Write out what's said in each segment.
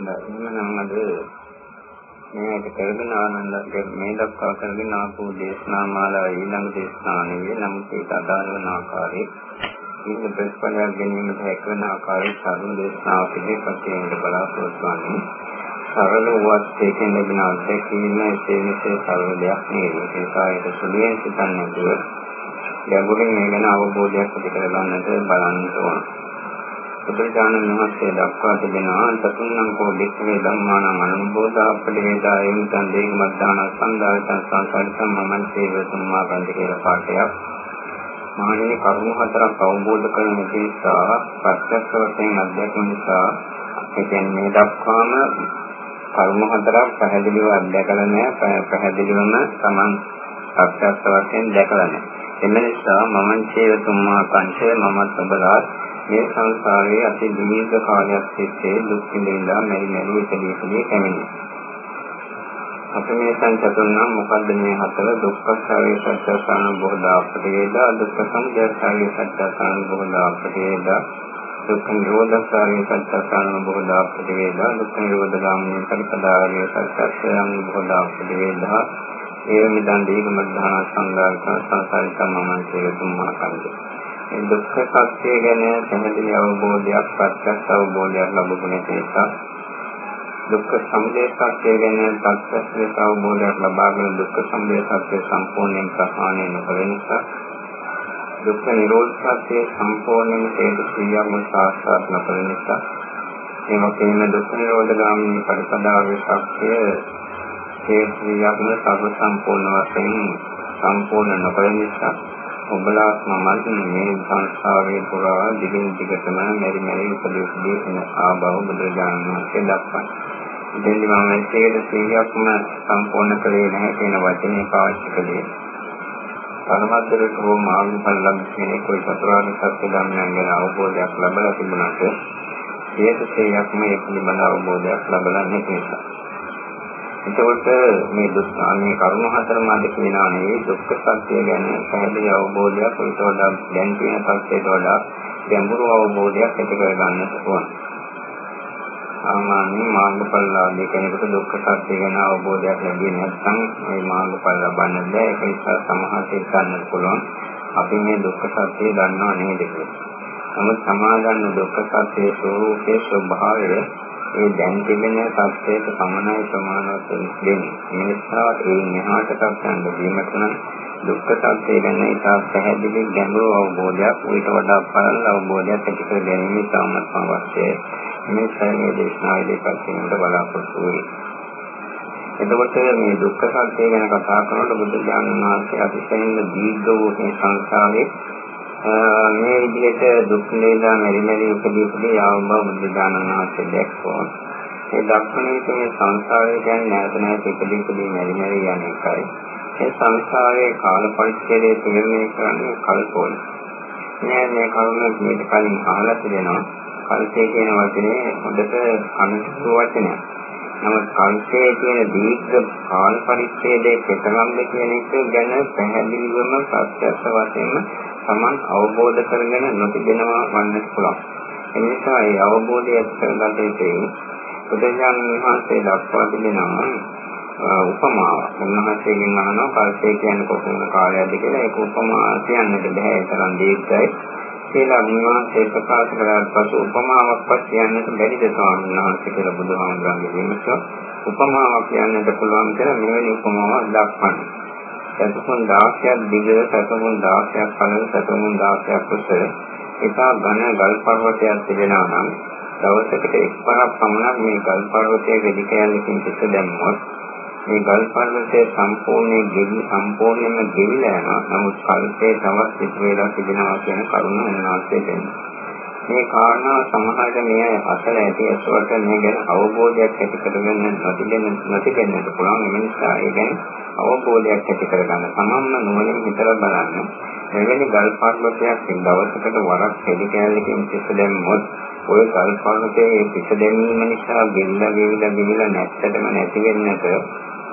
එහෙනම් අද මේක කරගෙන ආනන්ද මේ දක්වා කරගෙන ආපු දේශනා මාලාව ඊළඟ දේශනාවේ නම් ඒක අදාළ වන ආකාරයේ ඉන්න ප්‍රතිඵලයක් ගැනීමට හැකවන ආකාරයේ සාධු දේශනාව පිළිපැද කියන බලාපොරොත්තු වන්නේ සරල වුවත් ඒකෙන් ලැබෙන අත්දැකීම ඒ විශේෂ සරල දෙයක් නෙවෙයි. ඒක කායයට සුළුයෙන් සිතන්නේ නැතුව ගැඹුරින් මේ ගැන අවබෝධයක් ඇති කරගන්නට බලන්න ඕන. බුදුරජාණන් වහන්සේ දක්වා තිබෙනවා චතුන්නම් කෝ වික්‍රේ ධම්මානං අනුභෝධා අපරිවේදා එන්තන් දේහමත්දාන සංදායතං සංසාරිතම් මමං සේවතුම්මා ගන්ධ කියලා පාඩයක්. මහණෙනි කරුණු හතරක් අවබෝධ කරගන්න නිසා ප්‍රත්‍යක්ෂ වශයෙන් අධ්‍යක්ෂ නිසා ඒ කියන්නේ දක්වාම කරුණු හතරක් පැහැදිලිව අත්දැකලා නැහැ පැහැදිලිවම Taman ප්‍රත්‍යක්ෂ වශයෙන් දැකලා නැහැ. එම නිසා මමං චේතුම්මා පංචය මමත් ඔබලා මේ සංසාරයේ අති දීර්ඝ කාලයක් තිස්සේ දුක් විඳිනා මෙරි මෙරි ඉතිරි ඉතිරි කැමිනි. අපි මේ සංචතුන්නම් මොකද්ද මේ හතර දුක්ඛ සාරේ සත්‍යසන බෝධා අපදේදා දුක්ඛ සමුදය සාරේ සත්‍යසන බෝධා අපදේදා දුක්ඛ නිරෝධ සාරේ සත්‍යසන බෝධා අපදේදා දුක්ඛ නිරෝධ ගාමිනී පරිපදාවේ සත්‍යසන බෝධා අපදේදා ඒ මිදන් දීගමද්ධාන සංඝාත සංසාරික මමන් කියලා කන්දේ. මේ දුක්ඛ සත්‍ය ගැන පැහැදිලි අවබෝධයක් ප්‍රත්‍යක්ෂ අවබෝධයක් ලැබුණු නිසා දුක්ඛ සමුදය සත්‍ය ගැන ප්‍රත්‍යක්ෂ අවබෝධයක් ලබාගෙන දුක්ඛ සමුදය සත්‍ය සම්පූර්ණයෙන් ප්‍රහාණය නොකර නිසා දුක්ඛ නිරෝධ සත්‍ය සම්පූර්ණයෙන් හේතු ක්‍රියාවම සාක්ෂාත් නොකර නිසා ඒ වගේම දුක්ඛ නිරෝධ ගාමී පරිපදාවේ සත්‍ය ඒ ක්‍රියාවම සර්ව සම්පූර්ණ වශයෙන් සම්පූර්ණ නොකර නිසා ඔබලා මමත් මේ සංස්කාරයේ පුරා දිගින් දිගටම මෙරි මෙරි උපදේශදී එන ආභව බුදුරජාණන් වහන්සේ දක්වන. ඉතින් මම මේකේ සියයක්ම සම්පූර්ණ කරේ නැහැ කියන වචනේ පාවිච්චි කළේ. පරමද්දරට හෝ මාර්ගඵල ලැබෙන්නේ કોઈ චතුරාර්ය සත්‍ය ධර්මයන් ගැන අවබෝධයක් ලැබලා තිබුණාට ඒක සියයක්ම ඒ පිළිබඳ අවබෝධයක් ලැබලා නැති නිසා. එතකොට මේ දුක් මේ කරුණ හතර මාද කියනවා නෙවෙයි දුක්ඛ සත්‍ය ගැන පැහැදිලි අවබෝධයක් ඊට වඩා දැන් කියන සත්‍යයට වඩා ගැඹුරු අවබෝධයක් ඇති කර ගන්නට ඕන. සාමාන්‍ය මාර්ගඵලලාභී කෙනෙකුට දුක්ඛ සත්‍ය ගැන අවබෝධයක් ලැබෙන්නේ නැත්නම් මේ මාර්ගඵල ලබන්න බැහැ. ඒක නිසා සමහරට ගන්නත් පුළුවන්. අපි මේ දුක්ඛ සත්‍ය දන්නව නේද කියලා. නමුත් සමාදන්න දුක්ඛ සත්‍යයේ ස්වરૂපයේ ස්වභාවය ඒ දැන් තිබෙන තත්ත්වයට සමානයි ප්‍රමාණවත් දෙන්නේ. මේ නිසා ඒ මෙහාට තත්ත්වයන් දෙීමට නම් දුක්ඛ සත්‍ය ගැන ඉතා පැහැදිලි ගැඹුරු අවබෝධයක් ඊට වඩා පරල අවබෝධයක් ඇති කර ගැනීම ඉතාමත් අවශ්‍යයි. මේ සෑම දේශනාවේදී පස්සිනට බලාපොරොත්තු වෙයි. එතකොට මේ දුක්ඛ සත්‍ය ගැන කතා කරනකොට බුදු දානන් වහන්සේ අතිශයින්ම දීර්ඝ වූ මේ සංසාරයේ මේ විදිහට දුක් නිරේදා මෙරි මෙරි උපදී උපදී ආවම බුදු දානනාථ දැක්වෝ. ඒ දක්වන විට මේ සංසාරය කියන්නේ නැවත නැවත උපදී උපදී මෙරි මෙරි යන එකයි. ඒ සංසාරයේ කාල පරිච්ඡේදය තීරණය කරන්නේ කල්පෝල. මේ මේ කරුණ මේක කලින් අහලා තිබෙනවා. කල්පේ කියන වචනේ හොඳට අනුසුව වචනයක්. නමුත් කල්පයේ තියෙන දීර්ඝ කාල පරිච්ඡේදයේ ප්‍රතරම්ද කියන එක ගැන පැහැදිලිවම ප්‍රත්‍යක්ෂ වශයෙන්ම Taman අවබෝධ කරගෙන නොතිබෙනවා වන්නත් පුළුවන්. ඒ නිසා ඒ අවබෝධය කරගත යුතුයි. බුදුන් වහන්සේ දක්වා තිබෙනවා උපමාවක්. උන්වහන්සේගෙන් අහනවා කල්පය කියන්නේ කොපමණ කාලයක්ද කියලා. ඒක උපමා කියන්නට බෑ. ඒ තරම් දීර්ඝයි. කියලා උන්වහන්සේ ප්‍රකාශ කළාට පසු උපමාවක්වත් කියන්නට බැරිද ස්වාමීන් වහන්සේ කියලා බුදුහාමුදුරන්ගේ විමස උපමාවක් කියන්නට පුළුවන් කියලා මෙවැනි උපමාවක් දක්වන්නේ. සතුන් 16ක් දිග සතුන් 16ක් පළල සතුන් 16ක් උස. එසා ඝන ගල් පර්වතයක් තිබෙනවා නම් දවසකට එක්වරක් පමණ මේ ගල් පර්වතයේ වෙඩි කැලකින් පිට දැම්මොත් මේ ගල් පර්වතයේ සම්පූර්ණයෙන් ගෙවි සම්පූර්ණයෙන්ම ගෙවිලා යනවා. නමුත් කල්පේ තවත් පිට වේලා තිබෙනවා කියන කරුණ උන්වහන්සේ දෙනවා. මේ කාරණා සමහරට මේ අසල ඇති අසවට මේ ගැන අවබෝධයක් ඇති කරගන්න නොතිබෙන නොතිබෙන්නට පුළුවන්. ඒ නිසා ඒ ගැන අවබෝධයක් ඇති කරගන්න. තමන්ම නුවණින් හිතලා බලන්න. මෙවැනි ගල් පර්වතයක් දවසකට වරක් හෙලි කැලලකින් පිට දැම්මොත් ওই ගල් පර්වතයේ පිට දැමීම නිසා ගෙවිලා ගෙවිලා ගෙවිලා නැත්තටම නැති වෙන්නට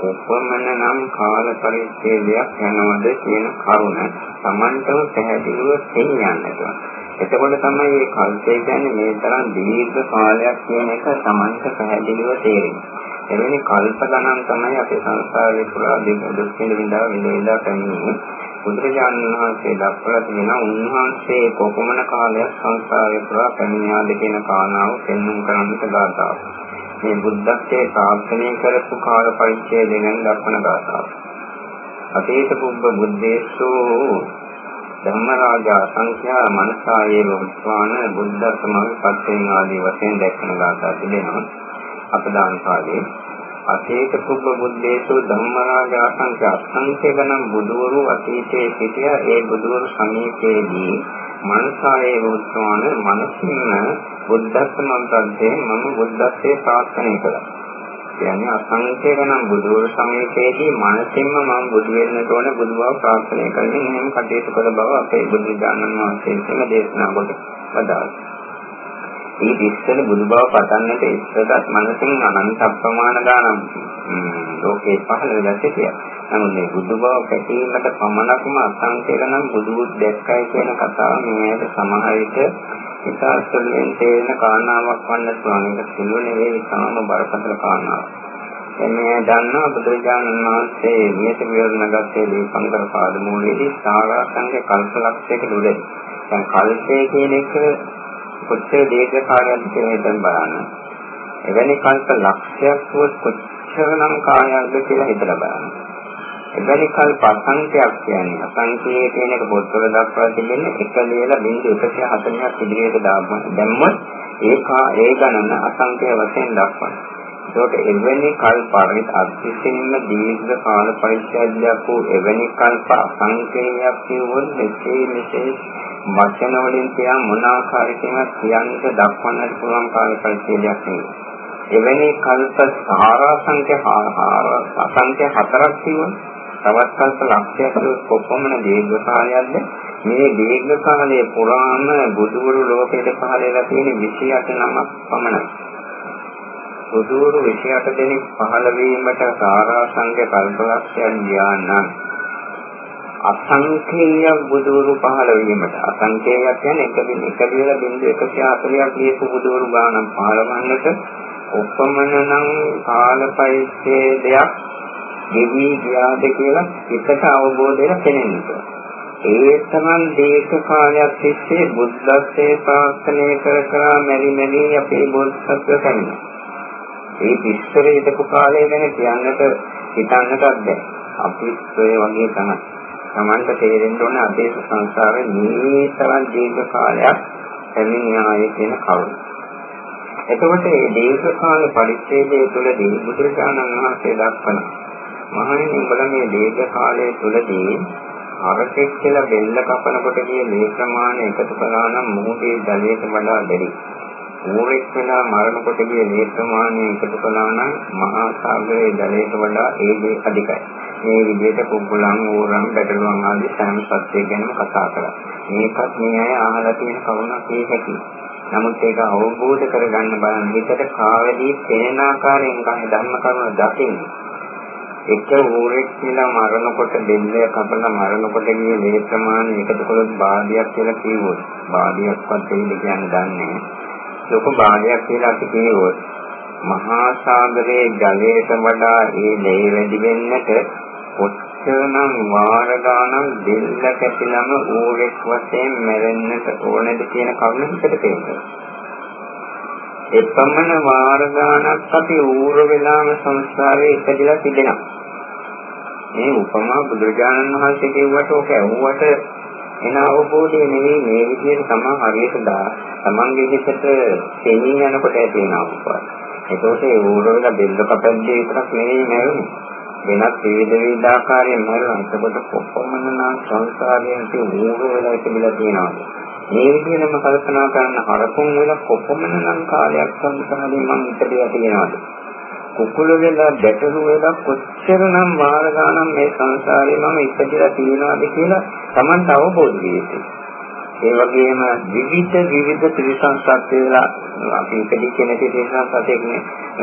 උපමන නම් කාල පරිච්ඡේදයක් යනවද කියන කරුණ Tamanටම පැහැදිලිව තේරුම් ගන්නවා එතකොට තමයි මේ කල්පය කියන්නේ මේ තරම් දීර්ඝ කාලයක් කියන එක Tamanට පැහැදිලිව තේරෙන්නේ. එවැනි කල්ප ගණන් තමයි අපේ සංසාරයේ පුරා දුක් විඳිනවා විඳිනවා පැමිණෙන්නේ. බුදුරජාණන් වහන්සේ දක්වලා තියෙන උන්වහන්සේ කොපමණ කාලයක් සංසාරේ පුරා පැමිණියාද කියන කාරණාව පෙන්වන්න කරන්නට ගාතාව. මේ බුද්ධත්වයේ ප්‍රාර්ථනා කරපු කාල පරිච්ඡේදය ගැන දක්වන ගාතාව. අතීත පුබ්බ බුද්දේසු ධම්මරාජා සංඛ්‍යා මනසායේ වස්වාන බුද්ධ සමාධි පස්යෙන් ආදී වශයෙන් දැක්වන ගාථා තිබෙනවා. අපදාන කාලයේ අතීත කුබ්බ බුද්දේසු ධම්මරාජා සංඝ ගණන් බුදවරු අතීතයේ සිටිය ඒ බුදවරු සමීපයේදී මනසායේ වූත්වාන මනසින්ම බුද්ධත්ව මන්ත්‍රයෙන් මම බුද්ධත්වයේ ප්‍රාර්ථනා කළා. කියන්නේ අසංඛ්‍ය ගණන් බුදවරු සමීපයේදී මනසින්ම මම බුදු වෙන්නට ඕන බුදු බව ප්‍රාර්ථනා කරමින් එහෙම කටයුතු කළ බව අපේ බුදු දානන් වහන්සේ දේශනා කොට වදාළා. ඒ ඉස්සෙල් බුදු බව පතන්නට ඉස්සරත් මනසින් අනන්ත අප්‍රමාණ ගානම් ලෝකේ පහළ වෙලා සිටියා. නමුත් මේ බුදු බව පැතීමට පමණක්ම අසංකේත නම් බුදු දැක්කයි කියන කතාව මේකට සමහර විට ඉතාලසලෙන් තේරෙන කාරණාවක් වන්න පුළුවන්. ඒක සුළු නෙවෙයි තාම බරපතල කාරණාවක්. එන්නේ දන්නා බුදුරජාණන් වහන්සේ මේක විවරණගතේ දීපංකර පාදමූලයේදී සාරාංශක කල්පලක්ෂයක දුරයි. දැන් කල්පය කියන එක කොච්චර දීර්ඝ කාලයක්ද කියලා හිතන් බලන්න. එවැනි කල්ප ලක්ෂයක් වුත් කොච්චරනම් කාලයක්ද කියලා හිතලා බලන්න. එවැනි කල්ප අසංඛ්‍යයක් කියන්නේ අසංඛ්‍යයේ කියන එක පොත්වල දක්වා තිබෙන්නේ එක ලියලා බිංදු 140ක් ඉදිරියට දැම්මොත් ඒක ඒ ගණන අසංඛ්‍ය වශයෙන් දක්වනවා. ඒකට එවැනි කල්ප පරිත් අත්‍යවශ්‍යම දීර්ඝ කාල පරිච්ඡේදයක් වූ එවැනි කල්ප අසංඛ්‍යයක් කියවොත් මෙසේ මෙසේ වචන වලින් කියන මොන ආකාරයකින්වත් කියන්නට දක්වන්නට පුළුවන් කාල පරිච්ඡේදයක් නෙවෙයි. එවැනි කල්ප සාරාංශක අසංඛ්‍ය හතරක් තියෙනවා. තවත් කල්ප ලක්ෂයක් කොපමණ දීර්ඝ කාලයක්ද මේ දීර්ඝ කාලයේ පුරාම බුදුවරු ලෝකයට පහළ වෙලා තියෙන 28 නමක් පමණයි. බුදුවරු 28 දෙනෙක් පහළ වීමට සාරාංශක කල්ප ලක්ෂයක් ගියා නම් අසංඛේය බුදුරු පහළ වීමට අසංඛේයයක් කියන්නේ එක දින එක දින බිඳු 140ක් ලියපු බුදුරු ගානම් පහළවන්නට ඔපමණනම් කාල පරිච්ඡේදයක් ගෙවි ගියාද කියලා එකට අවබෝධයක් පෙනෙනවා. ඒ තරම් දීර්ඝ කාලයක් තිස්සේ බුද්ධත්වයේ ප්‍රාර්ථනා කර කර මෙරි මෙරි අපේ බෝධිසත්ව කන්නේ. ඒ ඉස්සර හිටපු කාලය ගැන කියන්නට හිතන්නටත් බැහැ. අපිත් ඔය වගේ තමයි. Tamanta තේරෙන්න ඕනේ අපේ සංසාරේ මේ තරම් දීර්ඝ කාලයක් පැමිණියාය කියන කරුණ. එතකොට මේ දීර්ඝ කාල පරිච්ඡේදය තුළදී බුදුරජාණන් වහන්සේ දක්වන මහණෙනි උඹලා මේ දීර්ඝ කාලය තුළදී අරකෙක් කියලා බෙල්ල කපනකොට ගිය මේ ප්‍රමාණය එකතු කළා නම් මොහොතේ ජලයට වඩා බැරි. ඌරෙක් වෙලා මරණකොට ගිය මේ ප්‍රමාණය එකතු කළා නම් මහා සාගරයේ ජලයට වඩා ඒ දේ අධිකයි. මේ විදිහට කුඹුලන් ඌරන් බැටළුවන් ආදී සෑම සත්‍යයක් ගැනම කතා කරා. මේකත් මේ අය අහලා තියෙන කරුණක් මේ හැටි. නමුත් ඒක අවබෝධ කරගන්න බලන්න හිතට කාවැදී පෙනෙන ආකාරයෙන් කන්නේ ධර්ම කරුණ දකින්න. එක ඌරෙක් කියලා මරනකොට දෙල්ල කපලා මරනකොට ගියේ මේ ප්‍රමාණය එකතු කළොත් බාධියක් කියලා කිව්වොත් බාධියක්වත් දෙන්න කියන්නේ දන්නේ ලොකු බාධියක් කියලා අපි කිව්වොත් මහා සාගරයේ ජලයට වඩා ඒ ලේ වැඩි වෙන්නට කොච්චරනම් වාර ගානක් දෙල්ල කැපිලම ඌරෙක් වශයෙන් මැරෙන්නට ඕනද කියන කරුණ හිතට තේරෙනවා. එපමණ වාර ගානක් අපි ඌර වෙලාම සංස්කාරයේ ඉපදලා තිබෙනවා. මේ උපමා බුදුරජාණන් වහන්සේ කියුවට ඔක ඇහුවට එන අවබෝධය නෙවෙයි මේ විදිහට තමයි හරියට දා තමන්ගේ හිතට තේමින් යනකොට ඇති වෙන අවබෝධය. ඒකෝට ඒ ඌර වෙලා බෙල්ල කපද්දී විතරක් නෙවෙයි නේද? වෙනත් විවිධ විවිධ ආකාරයෙන් මරණ එතකොට කොපමණනම් සංසාරයෙන් තියෙන වෙලා තිබිලා තියෙනවා. මේ විදිහටම කල්පනා කරන හරකුන් වෙලා කොපමණනම් කාලයක් සංසාරයෙන් මම ඉපදලා තියෙනවද? කුකුල වෙලා බැටළු වෙලා කොච්චරනම් වාර ගානම් මේ සංසාරේ මම ඉපදලා තියෙනවද කියලා Tamanට අවබෝධ වෙන්නේ. ඒ වගේම විවිධ විවිධ ත්‍රිසං සත්‍යලා අපි ඉපදිච්ච නැති ත්‍රිසං සත්‍යයක් නේ.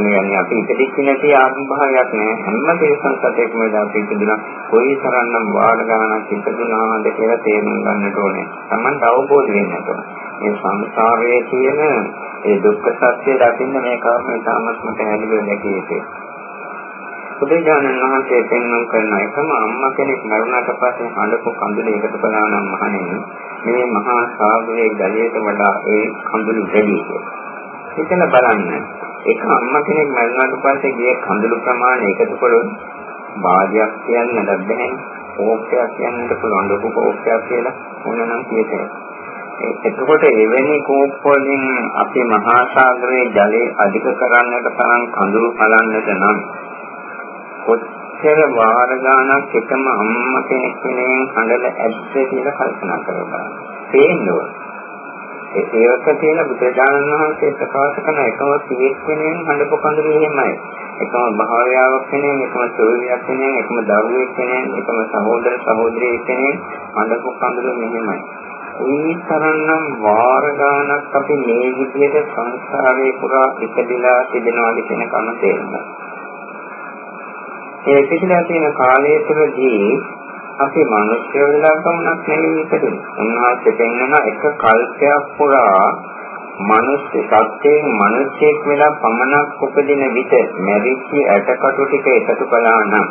يعني අපි ඉපදිච්ච නැති ආත්ම භාවයක් නෑ. හැම ත්‍රිසං සත්‍යයක්ම අපි ඉපදුනා කොයි තරම්නම් වාඩ ගණනක් ඉපදුනාද කියලා තේරුම් ගන්නට ඕනේ. Tamanට අවබෝධ වෙන්න ඕනේ. මේ සංසාරයේ තියෙන ඒ දුක්ඛ සත්‍ය දකින්න මේ කර්ම ඉතාමත්ම පැහැදිලිව දැකිය යුතුයි. බුදුජානක මහත්මයා පෙන්වන කරන එකම අම්මා කෙනෙක් මරුණාට පස්සේ හඬපු කඳුල එකතු කළා නම් මහණෙනි මේ මහා සාගරයේ ජලයට වඩා ඒ කඳුළු වැඩි කියලා. හිතලා බලන්න. එක අම්මා කෙනෙක් මරුණාට පස්සේ ගිය කඳුළු ප්‍රමාණය එකතු කළොත් භාගයක් කියන්න ලැබෙන්නේ කෝප්පයක් කියන්නත් පුළුවන් ලොකු කෝප්පයක් කියලා මොනනම් කියතේ. එතකොට එවැනි කෝප් වලින් අපි මහා සාගරයේ ජලය අධික කරන්නට තරම් කඳුළු බලන්නට නම් කොච්චර වාර ගාණක් එකම අම්මා කෙනෙක් වෙනුවෙන් හඬලා ඇද්ද කියලා කල්පනා කරලා බලන්න. ඒක තියෙන බුදුරජාණන් වහන්සේ ප්‍රකාශ කරන එකම සිවිස් වෙනුවෙන් හඬපු කඳුළු එහෙමයි. එකම භාර්යාවක් වෙනුවෙන්, එකම සොයුරියක් වෙනුවෙන්, එකම දරුවෙක් වෙනුවෙන්, එකම සහෝදර සහෝදරියෙක් වෙනුවෙන් හඬපු කඳුළු මෙහෙමයි. ඒ තරම්නම් වාර ගානක් අපි මේ විදිහට සංසාරේ පුරා ඉපදිලා තිබෙනවාද කියන කම තේරුණා. ඒ පිටිලා තියෙන කාලය තුළදී අපි මිනිස්සු වෙලා ගමනක් නෙවෙයි ඉපදුනේ. උන්වහන්සේ පෙන්වන එක කල්පයක් පුරා මිනිස් සත්‍යයෙන් මිනිසෙක් වෙලා පමණක් උපදින විට මැරිච්ච ඇටකටු ටික එකතු කළා නම්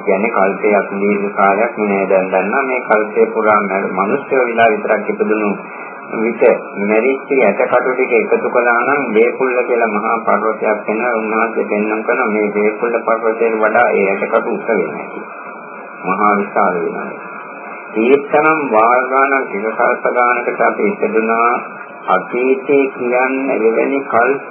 කියන්නේ කල්පයක් දීර්ඝ කාලයක් නේ දැන් දන්නා මේ කල්පේ පුරා මිනිස්සු වෙලා විතරක් ඉපදුණු විට මැරිච්ච ඇටකටු ටික එකතු කළා නම් දේකුල්ල කියලා මහා පර්වතයක් වෙන උන්වහන්සේ පෙන්වන කරන මේ දේකුල්ල පර්වතයට වඩා ඒ ඇටකටු උස වෙනවා. මහා විශාල වෙනවා. ඒ තරම් වාර ගානක් විකල්ප ගානකට අපි ඉපදුනා අතීතයේ කියන්නේ එවැනි කල්ප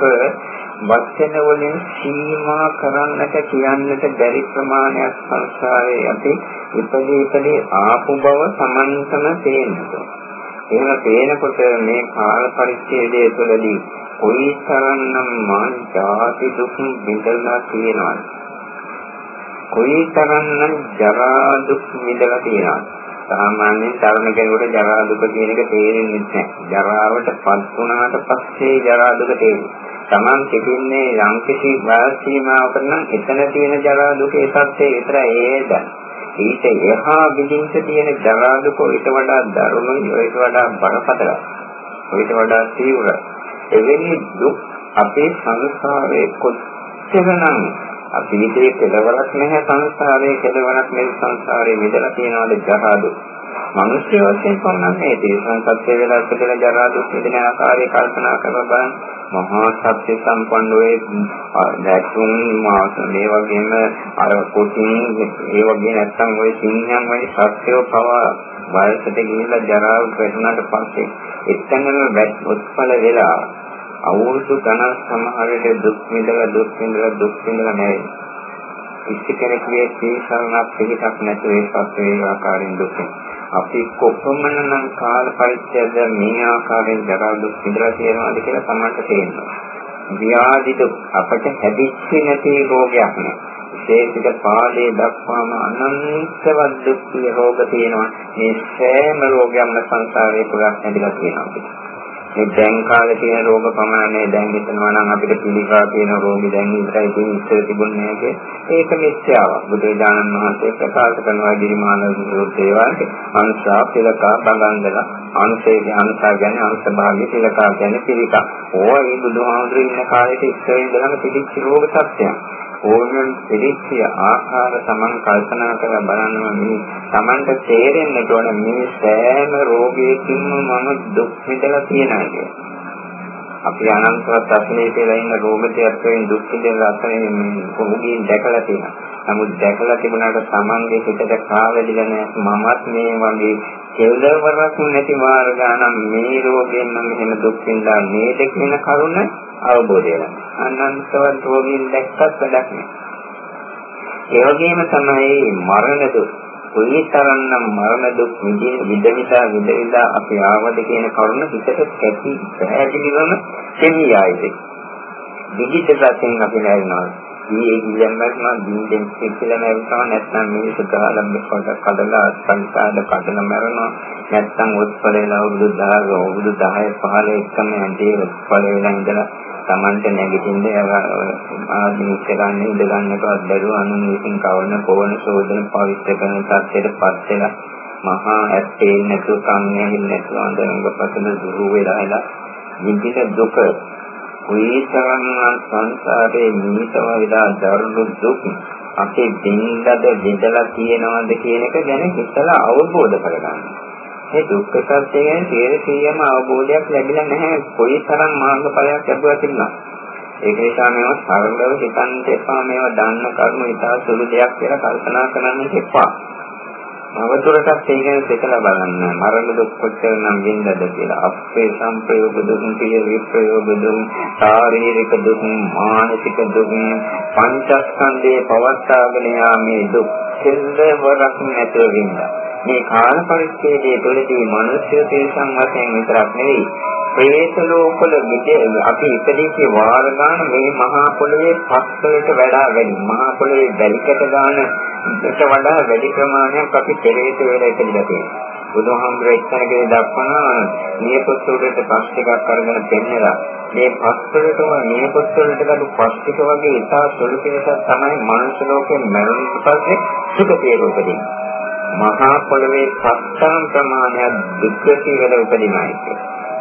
වචන වලින් සීමා කරන්නට කියන්නට බැරි ප්‍රමාණයක් සංසාරේ අපි ඉපදී ඉපදී ආපු බව සමන්තම තේරෙනවා. එහෙම තේනකොට මේ කාල පරිච්ඡේදය තුළදී කොයි තරම්නම් මාන ජාති දුක් විඳලා තියෙනවද? කොයි තරම්නම් ජරා දුක් විඳලා තියෙනවද? සාමාන්‍යයෙන් තරණ කෙනෙකුට ජරා දුක කියන එක තේරෙන්නේ නැහැ. ජරාවට පත් වුණාට පස්සේ ජරා දුක තේරෙනවා. Taman සිටින්නේ යම් කිසි වයස් සීමාවකට නම් එතන තියෙන ජරා දුකේ සත්‍යය විතරයි ඒද. ඊට එහා බිඳින්ට තියෙන ජරා දුක ඊට වඩා දරුණුයි, ඊට වඩා බරපතලයි. ඊට වඩා තීව්‍රයි. එවැනි දුක් අපේ සංසාරයේ කොච්චරනම් අතීතයේ කෙලවරක් නැහැ සංසාරයේ කෙලවරක් නෙවෙයි සංසාරයේ විදලා තියනවාද ජරාදු. මිනිස්සු වශයෙන් කොහොමද මේ තේසන් සත්‍ය වෙලා ඉපදෙන ජරාදු විදින ආකාරය කල්පනා කරලා බලන්න. මහා සත්‍ය සම්පන්නෝයේ දැක්ුම් මාස මේ වගේම අර කොටින් ඒ වගේ නැත්තම් ওই සිංහයන් වගේ සත්‍යව පවා වයසට ගිහිල්ලා ජරාව වැටුණාට පස්සේ එතනම වැත් උත්පල වෙලා අවුරුදු ගණන් සමහරට දුක් විඳලා දුක් විඳලා දුක් විඳලා නැහැ. කිසි කෙනෙකුගේ තීසරණක් පිළිටක් නැතුව ඒ සත්‍යයේ ආකාරයෙන් දුක් අපි කොපමණනම් කාල පරිච්ඡේද මේ ආකාරයෙන් ජරා දුක් විඳලා තියෙනවාද කියලා තමයි තේරෙනවා. ව්‍යාධි දුක් අපට හැදිච්ච නැති රෝගයක් නේ. විශේෂිත පාදයේ දක්වාම අනන්තවත් දුක් රෝග තියෙනවා. මේ සෑම රෝගයක්ම සංසාරේ පුරා ඇඳලා තියෙනවා. මේ දැන් කාලේ තියෙන රෝග ප්‍රමාණය දැන් හිතනවා නම් අපිට පිළිකා තියෙන රෝගී දැන් ඉස්සරයි තියෙන ඉස්සර තිබුණේ නැහැ ඒක මිත්‍යාවක්. බුදුරජාණන් වහන්සේ ප්‍රකාශ කරනවා ගිරිමාන සූත්‍රයේ වාගේ අංශා පිළිකා බගන්දලා අංශයේ අංශා කියන්නේ අංශ භාගයේ පිළිකා කියන්නේ පිළිකා. ඕවා මේ බුදුහාමුදුරුවෝ ඉන්න කාලේට ඉස්සර ඉඳලම පිළිච්ච රෝග සත්‍යයක්. ඕනම පිළිච්ච ආකාර Taman කල්පනා කරලා බලනවා මේ Tamanට තේරෙන්න ඕන මේ සෑම රෝගයකින්ම මම දුක් විඳලා තියෙනවා කියලා. අපි අනන්තවත් අසනේ කියලා ඉන්න රෝගිතයත් වෙන දුක් විඳලා අසනේ රෝගීන් දැකලා තියෙනවා. නමුත් දැකලා තිබුණාට Tamanගේ හිතට කාවැදිලා නැහැ මමත් මේ වගේ කෙල්ලවරක් නැති මාර්ගානම් මේ රෝගයෙන් මම එහෙම දුක් විඳලා නේද කියන කරුණ අවබෝධය වෙනවා. අනන්තවත් රෝගීන් දැක්කත් වැඩක් නෑ. ඒ වගේම තමයි මරණ දුක්. කොයිතරම්නම් මරණ දුක් විඳිනා විඳිනා අපි ආවද කියන කරුණ හිතට කැටි පැහැදිලිවම තේමිය ආයේ. විදිත වශයෙන් අපි ලැබෙනවා. මේ ඉලම්මක් නම් දින්දෙන් කියලා නැවතම නැත්නම් මිනිස්සු ගහලා මෙකොට කඩලා සංසාරද කඩලා මරනවා නැත්නම් උත්පල වෙලා අවුරුදු 10 අවුරුදු 10 15 එකම ඇඳේ උත්පල වෙලා ඉඳලා Tamante නැගිටින්නේ ආධිනිච්ච ගන්න ඉඳ ගන්නටවත් බැරුව අනුන් විසින් කවන කොවන සෝදන පවිත්‍ර කරන තත්ත්වයට පත් වෙලා මහා ඇත්තේ නැතුව කන්නේ නැතුව අඳංගපතන දුරු වෙලා එලා විඳින දුක කොයිතරම් සංසාරේ නිතව විලා දරුණු දුක් අපේ බින්දද බෙදලා තියෙනවද කියන එක ගැන හිතලා අවබෝධ කරගන්න. මේ දුක්ඛ සත්‍ය ගැන තේරෙසියම අවබෝධයක් ලැබිලා නැහැ කොයිතරම් මාර්ගඵලයක් ලැබුවා තිබුණා. ඒක නිසා මේවා සරලව හිතන්න එපා මේවා දන්න කරුණු ඉතා සුළු දෙයක් කියලා කල්පනා කරන්න එපා. අවතුරටත් ඒ ගැන දෙකලා බලන්න. මරණ දුක් කොච්චර නම් වින්දද කියලා. අපේ සංප්‍රයෝග දුක්, පිය විප්‍රයෝග දුක්, ශාරීරික දුක්, මානසික දුක්, පංචස්කන්ධයේ පවත්වාගෙන යාමේ දුක් කෙල්ලවරක් නැතුව වින්දා. මේ කාල පරිච්ඡේදයේ තුළදී මිනිස්ය තේසං වශයෙන් විතරක් නෙවෙයි ප්‍රේත ලෝකවල අපි ඉපදීච්ච වාර ගන්න මේ මහා පොළවේ පස්වලට වඩා වැඩි මහා පොළවේ වැලිකට ගන්න ඊට වඩා වැඩි ප්‍රමාණයක් අපි පෙරේත වෙලා ඉපදලා තියෙනවා. බුදුහාමුදුරේ එක්තැනකදී දක්වන නියපොත් උඩට පස් ටිකක් අරගෙන පෙන්නලා මේ පස්වලටම නියපොත් වලට ගලු පස් ටික වගේ ඉතා සුළු පිටසක් තමයි මනුෂ්‍ය ලෝකෙන් මරුණට පස්සේ සුඛතේ උපදින්නේ. මහා පොළවේ පස්තරම් ප්‍රමාණයක් දුක්ඛී වෙලා උපදිනයි කියන්නේ.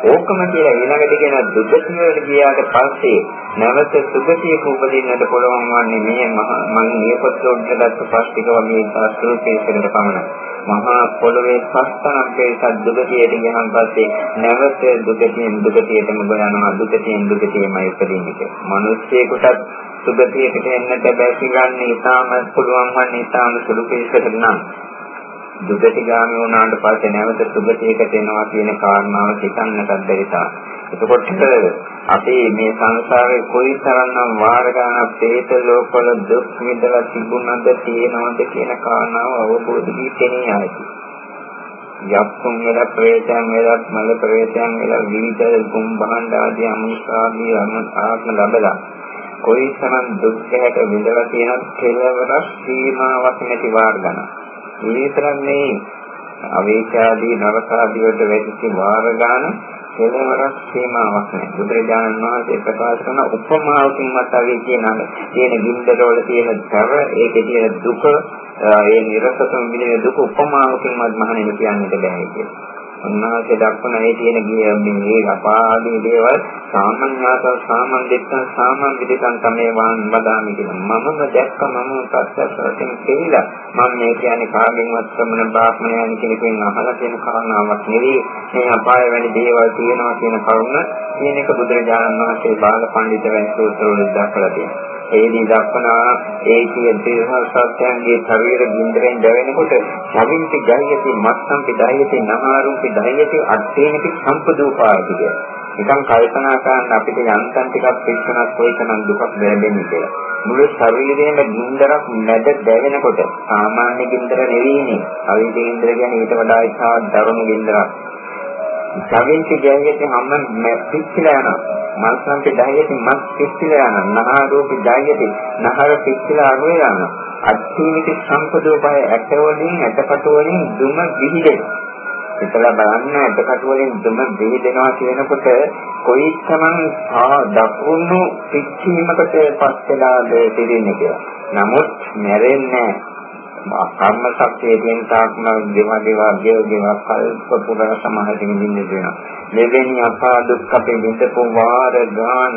ඕකම කියලා ඊළඟට කියන දුගතිය වල ගියාට පස්සේ නැවත සුගතියක උපදින්නට පුළුවන් වන්නේ මේ මම නියපොත් උඩට පස්තික වගේ පාස්තුරු කේසකට පමණයි. මහා පොළවේ පස්තනක් වේසත් දුගතියට ගියහන් පස්සේ නැවත දුගතියෙන් දුගතියටම ගොයනවා දුගතියෙන් දුගතියමයි උපදින්නේ. මිනිස්සෙකුටත් සුගතියකට එන්නට බැසි ගන්න ඉතාම පුළුවන් වන්නේ ඉතාම සුළු කේසකට නම් දුකට ගාමී වුණාට පස්සේ නැවත සුගතියකට එනවා කියන කාරණාව හිතන්නට බැරිසා. එතකොට අපි මේ සංසාරේ කොයි තරම්නම් වාර ගන්න ප්‍රේත ලෝකවල දුක් විඳලා තිබුණාද තියෙනවද කියන කාරණාව අවබෝධ වී තේනේ ආයි. යක්ඛුන් වෙලා ප්‍රේතයන් වෙලා මල ප්‍රේතයන් වෙලා විවිධ කුම්භාණ්ඩ ආදී අමුසාදී අනුසාරණ ලැබලා කොයි තරම් දුක් හැට විඳලා තියෙනවද කියලා වර සීමාවක් නැති වාර ගන්න. මේ විතරක් නෙවෙයි අවේශාදී නරකාදී වලට වැටිච්ච වාර ගන්න කෙලවරක් සීමාවක් නැහැ. බුදුරජාණන් වහන්සේ ප්‍රකාශ කරන උපමාවකින් මතවි කියන තියෙන ගින්දරවල තියෙන තර ඒකේ තියෙන දුක ඒ නිරසතම විදිහේ දුක උපමාවකින් මත් මහණෙනි කියන්නට බෑ කියලා. උන්වහන්සේ දක්වන මේ තියෙන මේ අපාදී දේවල් සාමාන්‍යත සාමාන්‍ය දෙත්තන් සාමාන්‍ය විදිහට තමයි වාන් බදාමි කියලා. මමම දැක්ක මම ප්‍රත්‍යක්ෂයෙන් කියලා මම මේ කියන්නේ කාගෙන්වත් ශ්‍රමණ බ්‍රාහ්මණයන් කෙනෙකුෙන් අහලා තියෙන කාරණාවක් නෙවෙයි. මේ අපාය වැනි දේවල් තියෙනවා කියන කරුණ කියන එක බුදුරජාණන් වහන්සේ බාල පඬිතුක වැනි සූත්‍රවල දක්වලා තියෙනවා. ඒදී දක්වනා ඒ කියන තේරහල් සත්‍යයන්ගේ ශරීර බින්දරෙන් දැවෙනකොට ශවින්ති ගායති මත්තම් පිදායති නහාරුම් පිදායති අට්ඨේනති සම්පදෝපාදික. නිකන් කල්පනා කරන්න අපිට යන්තම් ටිකක් පිස්සනක් කොයිතරම් දුකක් දැනෙන්නේ කියලා. මුළු ශරීරයේම බින්දරක් නැද දැවෙනකොට සාමාන්‍ය බින්දර නෙවෙයිනේ. අවිද බින්දර කියන්නේ ඊට වඩා ඉතාම දරුණු බින්දරක්. ශවින්ති ගායති හැම පිච්චිලා යනවා. මල්සම් පිටායති මස් පිස්තිලා යන නහරෝපි දායති නහර පිස්තිලා අරුවේ යන අත්ථීනික සම්පදෝපය ඇටවලින් ඇටකට වලින් දුම විහිදෙන ඉතලා බලන්න ඇටකට වලින් දුම විහිදෙනවා කියනකොට කොයි තරම් දකුණු පිච්චීමකට පස් වෙලාද තිරෙන්නේ කියලා. නමුත් මැරෙන්නේ කර්ම ශක්තිය කියන තාක්ම දේවා දේවා දේව දේවා කල්ප පුරා සමාහිතින් ඉන්නේ වෙනවා. මෙවැනි අපා දුක් අපේ විඳපු වාර ගාන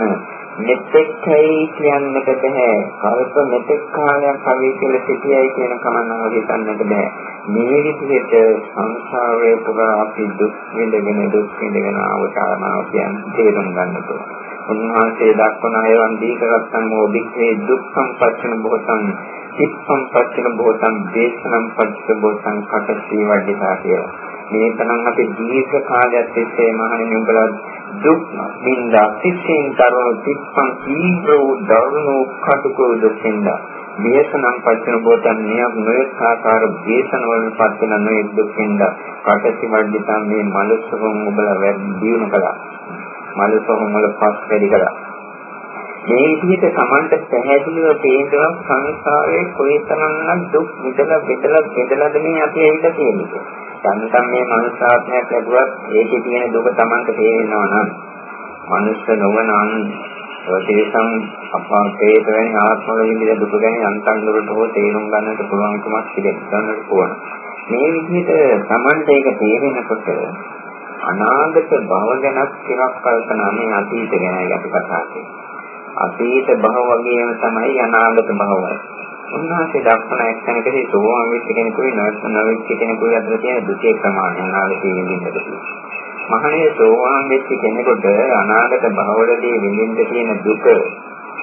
මෙතෙක්යි කියන්නට බෑ. කල්ප මෙතෙක් කාලයක් අපි කියලා සිටියයි කියන කමනව හිතන්නට බෑ. මේ විදිහට සංසාරයේ පුරා අපි දුක් විඳගෙන දුක් විඳගෙන අවතාරණාව කියන්නේ තේරුම් ගන්න ඕන. උන්වහන්සේ දක්වන අයවන් දීකරත්තන් මොදික්ේ දුක්ඛම් පච්චන බොහෝතං චිත්තම් පච්චන බොහෝතං දේශනම් පච්චන බොහෝතං කටසී වඩිතා කියලා. මේ තරම් අපි දීර්ඝ කාලයක් තිස්සේ මහණෙනි උඹලා දුක් විඳා සිසින් තරණ තිස්සන් තීව්‍ර වූ දරුණු කටුක දුකින්දා? දේශනම් පච්චන බොතන් නියක් නොයෙක් ආකාර දේශන වලින් පස්සෙන නොයෙක් දුකින්දා? කටසි වඩිතා මේ මලසුරුම් උඹලා වැඩි දියුණු කළා. මලසුරුම් වල පස් වැඩි කළා. මේ විදිහට Tamanට පැහැදිලිව තේරෙනවා සංසාරයේ කොයිතරම්නම් දුක් විඳලා විඳලා විඳලාද මේ අපි ඇවිල්ලා තියෙන්නේ. සම්සම් මේ මනුෂ්‍යාත්මයක් ලැබුවත් ඒකේ තියෙන දුක Tamanට තේරෙනවා නම් මනුෂ්‍ය නොවන අන් තේසම් අපාකේත වැනි ආත්මවල විඳින දුක ගැන යන්තම් දුරට හෝ තේරුම් ගන්නට පුළුවන්කමක් තිබෙන්නට ඕන. මේ විදිහට Tamante එක තේරෙනකොට අනාගත භව ගැනත් ටිකක් කල්පනා මේ අතීත ගැනයි අපි කතා කරන්නේ. අතීත භව වගේම තමයි අනාගත භවය. උන්වහන්සේ දක්වන එක්තැනකදී සෝවාන් වෙච්ච කෙනෙකුයි නොවෙච්ච කෙනෙකුයි අතර තියෙන දුකේ ප්‍රමාණය අනාගතයේ විඳින්නට මහණේ සෝවාන් වෙච්ච කෙනෙකුට අනාගත භවවලදී විඳින්න තියෙන දුක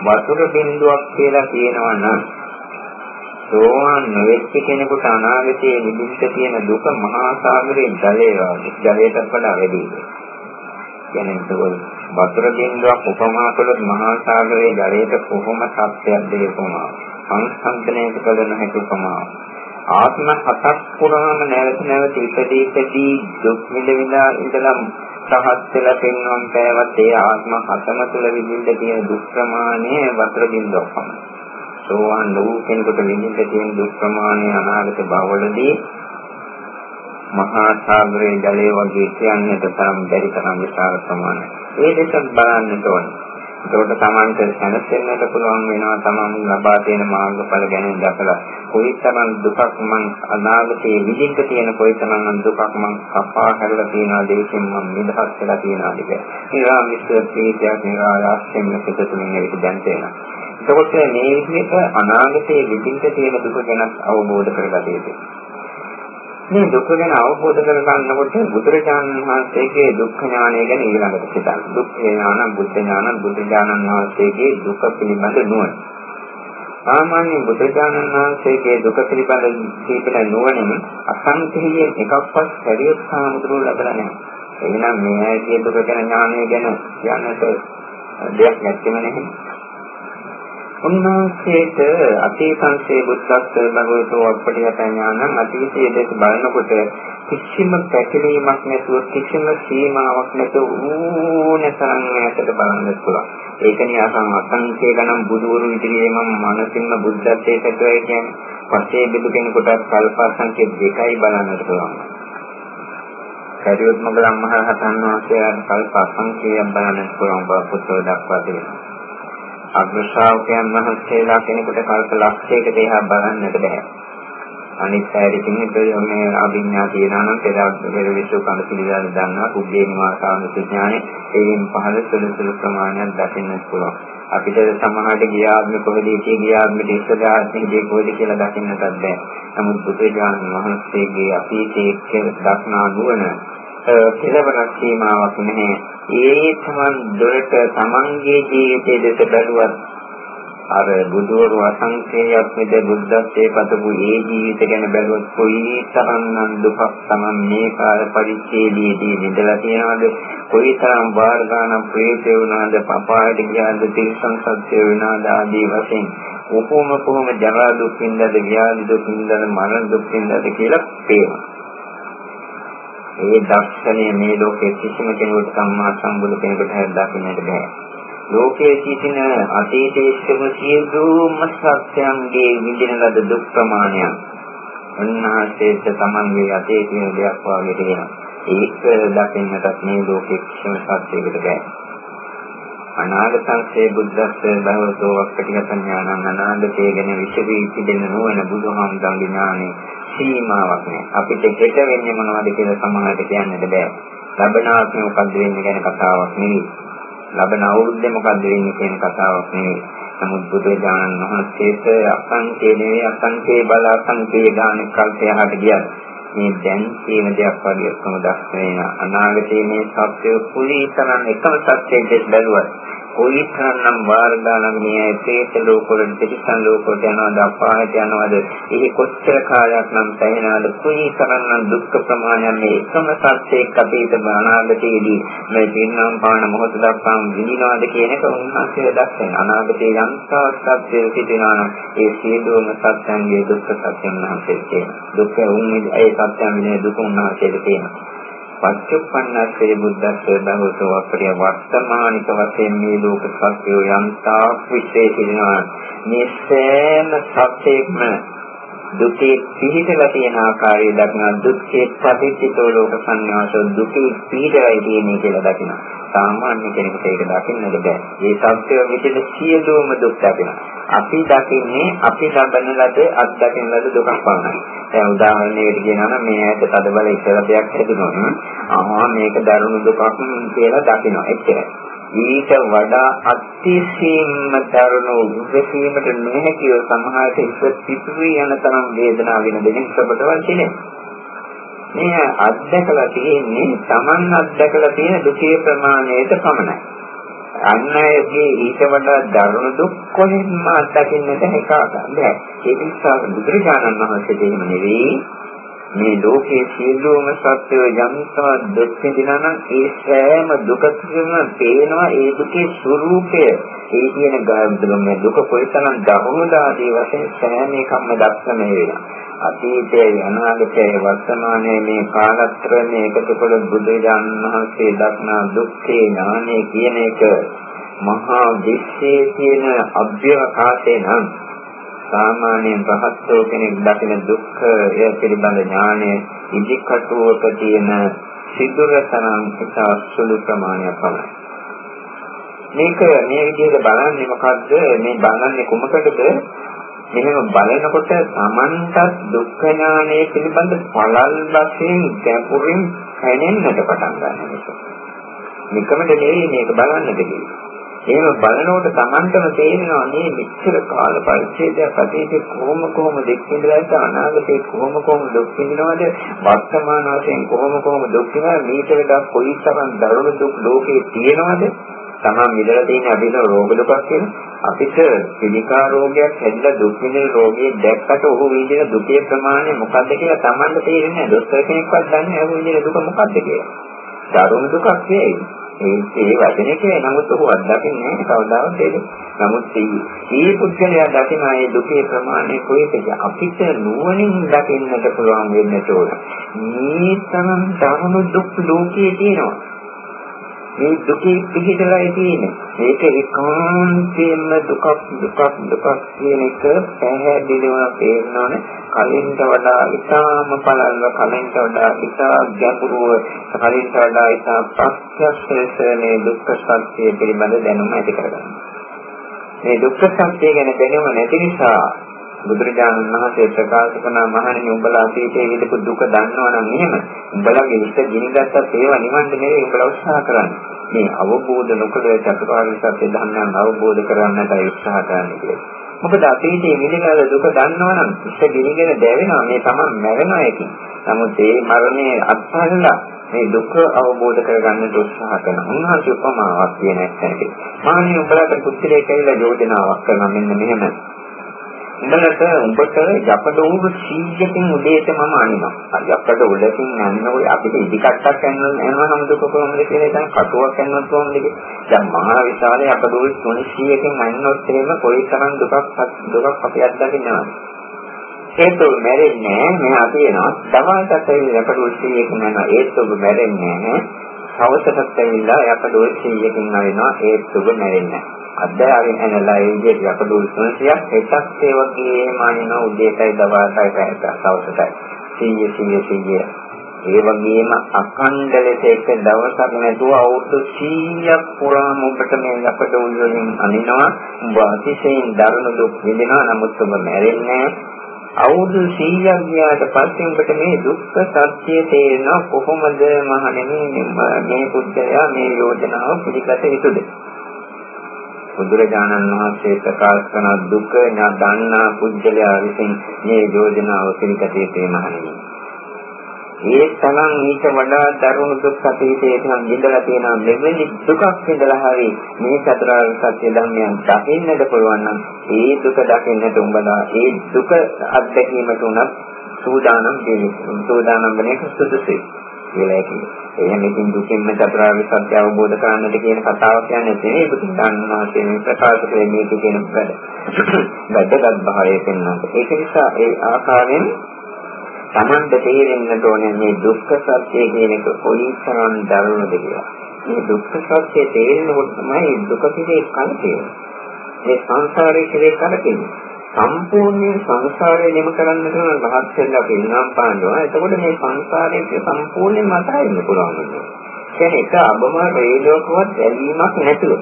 වතුර බිඳුවක් කියලා කියනවා නම් සෝවාන් නොවෙච්ච කෙනෙකුට අනාගතයේ නිදිස්ස තියෙන දුක මහා සාගරයේ ජලය වගේ ජලයට වඩා වැඩි. කියන්නේ ඒක වතුර බිඳුවක් උපමා කළොත් මහා සාගරයේ ජලයට කොහොම සත්‍යයක් දෙක උපමා. සංස්කන්ධනයට කළ නොහැකි උපමා. ආත්ම හතක් පුරාම නැවත නැවත ඉපදී ඉපදී දුක් විඳ විඳා ඉඳලා සහත් වෙලා පෙන්වම් පෑවත් ඒ ආත්ම හතම තුළ විඳින්න තියෙන දුක් ප්‍රමාණය වතුර බිඳුවක් පමණයි. සෝවාන් වූ කෙනෙකුට විඳින්න තියෙන දුක් ප්‍රමාණය අනාගත භවවලදී මහා සාගරයේ ජලය වගේ කියන්නට තරම් බැරි තරම් විශාල ප්‍රමාණයක්. ඒ දෙකත් බලන්නට ඕනේ. ඒකට තමන්ට සැනසෙන්නට පුළුවන් වෙනවා තමන් ලබා තියෙන මාර්ගඵල ගැන දැකලා කොයිතරම් දුකක් මං අනාගතයේ විඳින්න තියෙන කොයිතරම් දුකක් මං කපා හැරලා තියෙනවද ඒකෙන් මං නිදහස් වෙලා තියෙනවද කියලා. ඒවා මිස්ටර් ප්‍රීතියක් නිරායාසයෙන් මෙතන තුලින් ඒක දැන් තේනවා. එතකොට මේ විදිහට අනාගතයේ විඳින්න තියෙන දුක ගැන අවබෝධ කරගත යුතුයි. මේ දුක ගැන අවබෝධ කරගන්නකොට බුදුරජාණන් වහන්සේගේ දුක්ඛ ඥානය ගැන ඊළඟට හිතන්න. දුක්ඛ ඥාන, බුද්ධ ඥාන, බුදුරජාණන් වහන්සේගේ දුක පිළිබඳ නුවණ. සාමාන්‍ය බුදුරජාණන් වහන්සේගේ දුක පිළිබඳ දීපල නුවණින් අසංකේයයෙන් එකක්වත් හැරියොත් සාමුදුරු ලැබලා නැහැ. එහෙනම් මේ ඇයිගේ දුක ගැන ඥානය ගැන කියන්නට දෙයක් නැත්නම් නෙමෙයි. උන්වහන්සේට අතීතංසේ බුද්ධත්ව භගවතෝ අපටිගත ඥානං අතීතයේ දෙස බලනකොට කිසිම පැකිලීමක් නැතුව කිසිම සීමාවක් නැතුව ඌනතරන් ඈතට බලන්න පුළුවන්. ඒක නිකන් අසංඛේ ගණන් බුදුවරු ඉදිරියේ මම මනසින්ම බුද්ධත්වයට ඇතුළයි කියන්නේ. පස්සේ බිදු කෙනෙකුට කල්පසංඛ්‍ය දෙකයි බලන්නට පුළුවන්. කරියොත් මොගලම් මහ රහතන් වහන්සේ කල්පසංඛ්‍යයක් බලන්නට පුළුවන් බව පුතෝ දක්වා තිබෙනවා. අග්‍ර ශ්‍රාවකයන් වහන්සේලා කෙනෙකුට කල්ප ලක්ෂයකට එහා බලන්නට බෑ. අනිත් පැයකින් මේ අභිඥා තියනවා නම් පෙර විශ්ව කඳ පිළිදාන දන්නවා කුද්දේ නිවාසාන විඥානේ ඒෙන් පහළ සුළු සුළු ප්‍රමාණයක් දකින්නත් පුළුවන්. අපිට සමහරට ගියාත්ම කොහෙද ඉතිේ ගියාත්ම ඉස්සදාස්නේ කොහෙද කියලා දකින්නටත් බෑ. නමුත් බුදුජානක වහන්සේගේ අපීතයේ දක්නා නුවණ කෙලවරක් සීමාවක් නැහැ. ඒ තමන් දොරට තමන්ගේ ජීවිතයේ දෙස බැලුවත් අර බුදුවරු අසංකේයයක් මෙද බුද්ධත්වයේ පතපු ඒ ජීවිත ගැන බැලුවොත් කොයි තරම්නම් දුකක් තමන් මේ කාල පරිච්ඡේදයේදී විඳලා තියෙනවද? කොයි තරම් වාර ගානක් ප්‍රේතය වුණාද? පපායට ගියාද? තිරසං සත්‍ය වෙනාද ආදී වශයෙන් කොහොම කොහොම ජරා දුක් විඳද ව්‍යාධි දුක් විඳද මරණ දුක් විඳද කියලා පේනවා. ඒ දර්ශනය මේ ලෝකයේ කිසිම කෙනෙකුට සම්මා සම්බුදු කෙනෙකුට දකින්නට බෑ. ලෝකයේ සිටින අතීතයේ සිටින සියලුම සත්‍යයන්ගේ විඳින ලද දුක් ප්‍රමාණය උන්වහන්සේට තමන්ගේ අතීතයේ දෙයක් වාගේ තියෙනවා. ඒක දකින්නටත් මේ ලෝකයේ කිසිම සත්‍යයකට බෑ. අනාගතංසේ බුද්ධස්සේ භවතෝ අපටිගත ඥානං අනාගතයේ ගැන විශේෂී පිළිදෙන නොවන බුදුහාමුදුරන්ගේ ඥානෙ සීමාවක් නෑ. අපිට හෙට වෙන්නේ මොනවද කියලා සමහරට කියන්නට බෑ. ලබන ආත්මෙ මොකද්ද වෙන්නේ ගැන කතාවක් නෙවෙයි. ලබන අවුරුද්දේ මොකද්ද වෙන්නේ කියන කතාවක් නෙවෙයි. නමුත් බුදුරජාණන් වහන්සේට අසංකේ නෙවෙයි අසංකේ බල අසංකේ දාන කල්පයකට ගියත් මේ දැන් කියන දෙයක් වගේ ඔක්කොම දක්වන අනාගතයේ මේ සත්‍ය කුලීතරන් එකම සත්‍යයෙන් බැලුවත් කොයිතරම්නම් වාර ගානක් මේ ප්‍රේත ලෝකවල දෙවිසන් ලෝකවලට යනවාද අපායට යනවාද? එහි කොච්චර කාලයක් නම් පැහැෙනවද? කොයිතරම්නම් දුක් ප්‍රමාණයක් මේ එකම සත්‍යයක් අපිට අනාගතයේදී මේ පින්නම් පාන මොහොත දක්වාම විඳිනවාද කියන එක උන්වහන්සේ දක්වන අනාගතයේ යම්තා සත්‍ය සිටිනවා නම් ඒ සියලුම සත්‍යයන්ගේ දුක් සත්‍යයන් වහන්සේ කියන දුක උන්නේ ඒ සත්‍යයන් විනේ දුක උන්වහන්සේට තියෙනවා පච්චුප්පන්නස්සේ බුද්ධස්සේ බහුසෝ අපරිය වර්තමානික වශයෙන් මේ ලෝක සත්‍යය යන්තා විශේෂිනවා මේ සෑම සත්‍යයක්ම දුකේ පිහිටලා තියෙන ආකාරය දක්න දුක්ඛේ පටිච්චිතෝ ලෝක සංඥාසෝ දුකේ පිහිටලා තියෙන්නේ කියලා දකිනවා. සාමාන්‍ය කෙනෙකුට ඒක දකින්නද බෑ. මේ සත්‍යය විදිහට සියලුම දුක් දකිනවා. අපි දකින්නේ අපි ලබන ලද අත්දකින්න ලද දුකක් පමණයි. දැන් උදාහරණයකට කියනවා නම් මේ ඇයට තදබල ඉස්සරහයක් හැදුනොත් ආ මේක දරුණු දුකක් කියලා දකිනවා එච්චරයි. ඊට වඩා අතිශයින්ම දරුණු උද්දේශීමට නොහැකිව සමහරට ඉස්ස පිටුවී යන තරම් වේදනාව වෙන දෙනින් සබදවල් කියන්නේ. මේ අත්දැකලා තියෙන්නේ Taman අත්දැකලා තියෙන දුකේ ප්‍රමාණයට පමණයි. අන්නයේදී ඊට වඩා දරුණු දුක් කොහෙන්ම අත්දකින්නට හැකියාවක් ඒ නිසා බුදුරජාණන් වහන්සේ දෙහිම නෙවෙයි මේ ලෝකයේ සියලුම සත්‍යය යම්තා දුක් විඳිනා නම් ඒ සෑම දුකකම පේනවා ඒ දුකේ ස්වરૂපය ඒ කියන ගායුදුම දුක කොයිතරම් දරුණුද ආදී වශයෙන් සෑම එකක්ම දක්ෂම වෙනවා අතීතයේ අනාගතයේ වර්තමානයේ මේ කාලත්‍රයේ එකතු කළ බුදුරජාණන් වහන්සේ දක්නා දුක්ඛේ ඥානය කියන එක මහා විශ්ේ කියන අභ්‍යවකාශේ නම් සාමාන්‍යයෙන් රහත්ෝ කෙනෙක් දකින දුක්ඛ එය පිළිබඳ ඥානය ඉදිකටුවක තියෙන සිදුරතරම් ඉතා සුළු ප්‍රමාණයක් පමණයි. මේක මේ විදිහට බලන්නේ මොකද්ද? මේ බලන්නේ කුමකටද? මෙහෙම බලනකොට Tamanටත් දුක්ඛ ඥානය පිළිබඳ පළල් වශයෙන් ගැඹුරින් හැදෙන්නට පටන් ගන්නවා. නිකමද නෙවෙයි මේක බලන්නද කියන්නේ. එහෙම බලනකොට Tamanටම තේරෙනවා මේ මෙච්චර කාල පරිච්ඡේදයක් අතීතේ කොහොම කොහොම දෙක් විඳලාද අනාගතේ කොහොම කොහොම දුක් විඳිනවද වර්තමාන වශයෙන් කොහොම කොහොම දුක් විඳිනවද මේට වඩා කොයිතරම් දරුණු දුක් ලෝකේ තියෙනවද තමන් විඳලා තියෙන අපිට රෝග දුකක් කියන අපිට පිළිකා රෝගයක් හැදිලා දුක් විඳින රෝගී දැක්කට ඔහු විඳින දුකේ ප්‍රමාණය මොකක්ද කියලා තමන්ට තේරෙන්නේ නැහැ. දොස්තර කෙනෙක්වත් දන්නේ නැහැ ඔහු විඳින දුක මොකක්ද කියලා. දරුණු දුකක් නෙවෙයි. ඒ ඒ වචනේ කියන්නේ නමුත් ඔහු අත්දකින්නේ නැහැ කවදාවත් ඒක. නමුත් මේ පුද්ගලයා දකින ඒ දුකේ ප්‍රමාණය කොයිද අපිට නුවණින් දකින්නට පුළුවන් වෙන්න ඕන. මේ තරම් දරුණු දුක් ලෝකයේ තියෙනවා. මේ දුකේ පිහිටලායි තියෙන්නේ. මේක ඒකාන්තයෙන්ම දුකක් දුකක් දුකක් කියන එක පැහැදිලිව තේරෙනවනේ. කලින්ට වඩා ඉතාම පළල්ව කලින්ට වඩා ඉතා ගැඹුරුව කලින්ට වඩා ඉතා ප්‍රත්‍යක්ෂ මේ දුක්ඛ සත්‍ය පිළිබඳ දැනුම ඇති කරගන්න. මේ දුක්ඛ සත්‍ය ගැන දැනුම නැති නිසා බුදුරජාණන් වහන්සේ ප්‍රකාශ කරන මහණෙනි උඹලා අතීතයේ විඳපු දුක දන්නවනම් එහෙම උඹලගේ ඉස්ස ගිනිගත්තත් ඒවා නිවන්න නෙවෙයි උඹලා උත්සාහ කරන්නේ. මේ අවබෝධ නොකළ චතුරාර්ය සත්‍ය ධර්මයන් අවබෝධ කරගන්නටයි උත්සාහ කරන්නේ කියලා. මොකද අතීතයේ විඳින දුක දන්නවනම් ඉස්ස ගිනිගෙන දැවෙනවා මේ තමන් මැරෙනවා එකකින්. නමුත් ඒ මරණය අත්හරිලා මේ දුක අවබෝධ කරගන්න උත්සාහ කරන උන්වහන්සේ උපමාවක් කියන එකයි. මාන්නේ උඹලාට පුත්‍රයෙක් කියලා යෝජනාවක් කරනවා මෙන්න මෙහෙම. උඹලට උඹට යකඩ උඹ 100කින් උදේට මම අනිනවා. යකඩ උඩකින් යන්න ඔය අපිට ඉදිකට්ටක් යන්න යනවම දුක කොහොමද කියලා දැන් කටුවක් යන්නත් කොහොමද දැන් මහා විශාල යකඩ උල් 300කින් අන්නොත් එහෙම කොයි තරම් දුකක් දුකක් අපි අත්දකින්නවද? ඒත් ඔබ මැරෙන්නේ නැහැ. තියෙනවා. සමාජයට යකඩ උල් 100කින් යනවා. ඒත් ඔබ මැරෙන්නේ නැහැ. හවසටත් ඇවිල්ලා යකඩ උල් 100කින් අරිනවා. ඒත් ඔබ මැරෙන්නේ නැහැ. අධ්‍යාපනයෙන් ඇනලා ඒ විදිහට යකඩු 300ක් එකක් ඒ වගේම අනින උදේටයි දවල්ටයි පැයකට සවසටයි. 100 100 100 ඒ වගේම අඛණ්ඩ ලෙස එක දවසක් නැතුව අවුරුදු 100ක් පුරාම ඔබට මේ යකඩ වලින් අනිනවා. ඔබ අතිශයින් දරුණු දුක් විඳිනවා. නමුත් ඔබ මැරෙන්නේ අවුරුදු 100ක් ගියාට පස්සේ ඔබට මේ දුක්ඛ සත්‍ය තේරෙනවා කොහොමද මහණෙනි? මේ පුද්ගලයා මේ යෝජනාව පිළිගත යුතුද? බුදුරජාණන් වහන්සේ ප්‍රකාශ කරන දුක දන්නා පුජ්‍යලයා විසින් මේ යෝජනාව පිළිගතේ තේමහණෙනි. ඒ තරම් ඊට වඩා දරුණු දුක් අතීතයේ නම් විඳලා තියෙනවා මෙවැනි දුකක් විඳලා හරි මේ චතුරාර්ය සත්‍ය ධර්මයන් දකින්නට පුළුවන් නම් ඒ දුක දකින්නට උඹලා ඒ දුක අත්දැකීමට උනත් සූදානම් වෙන්නේ සූදානම් වෙන්නේ සුදුසුයි කියලා කියනවා. එහෙම ඉතින් දුකින්ම චතුරාර්ය සත්‍ය අවබෝධ කරගන්නට කියන කතාව කියන්නේ නෙවෙයි බුදුන් වහන්සේ මේ ප්‍රකාශ කරේ මේක කියන වැඩ. වැදගත් භාවය පෙන්වන්න. ඒක නිසා ඒ ආකාරයෙන් Tamanda තේරෙන්න ඕනේ මේ දුක්ඛ සත්‍ය කියන එක කොයිතරම් දරුණුද කියලා. මේ දුක්ඛ සත්‍ය තේරෙනකොට තමයි දුක පිළේ කලකිරෙන්නේ. මේ සංසාරයේ කෙරේ කලකිරෙන්නේ. සම්පූර්ණයෙන් සංසාරය නිම කරන්න කරන රහත් වෙලා පින්නම් පානවා. එතකොට මේ සංසාරයේ සම්පූර්ණයෙන් මතහින්න පුළුවන් වෙනවා. කියන්නේ එක අබම රේඩියෝකවත් ඇලීමක් නැතුව.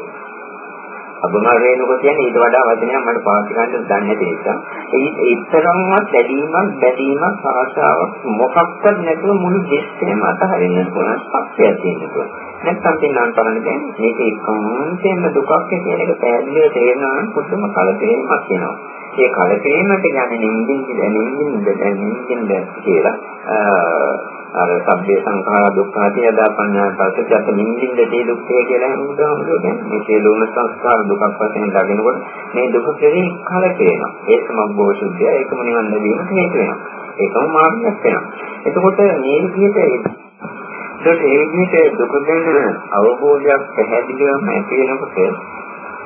අබමල් වේනකොට කියන්නේ ඊට වඩා වචනයක් මට පාවිච්චි කරන්න දන්නේ නැති නිසා ඒ ඒතරම්වත් දැඩීමක් බැඳීමක් ආශාවක් මොකක්වත් නැතුව මුළු දෙස්සේම අතහරින්න පුළුවන් ශක්තියක් තියෙනවා. නැත්නම් පින්නම් කරන්නේ දැන් මේක ඒකාන්තයෙන්ම දුකක් කියන එක පැහැදිලිව තේරෙනවා නම් පුදුම කලකිරීමක් වෙනවා. ඒ කලකිරීමට කියන්නේ නිින්දින් නිින්දින් නිින්දින් කියලා. අර සබ්බේ සංඛාර දුක්ඛාති යදා පඤ්ඤා පස්සජත නිමින්ද තේ දුක්ඛය කියලා හඳුනනවා කියන්නේ. මේ සියලුම සංස්කාර දුකක් වශයෙන් දකිනකොට මේ දුක කෙරෙහි කලකිරෙනවා. ඒකම බෝසුද්ධිය ඒකම නිවන් ලැබීමට හේතු වෙනවා. ඒකම මාර්ගයක් වෙනවා. එතකොට මේ විදිහට ඒකට ඒ විදිහට දුක ගැන අවබෝධයක් පැහැදිලිවම ඇති වෙනකොට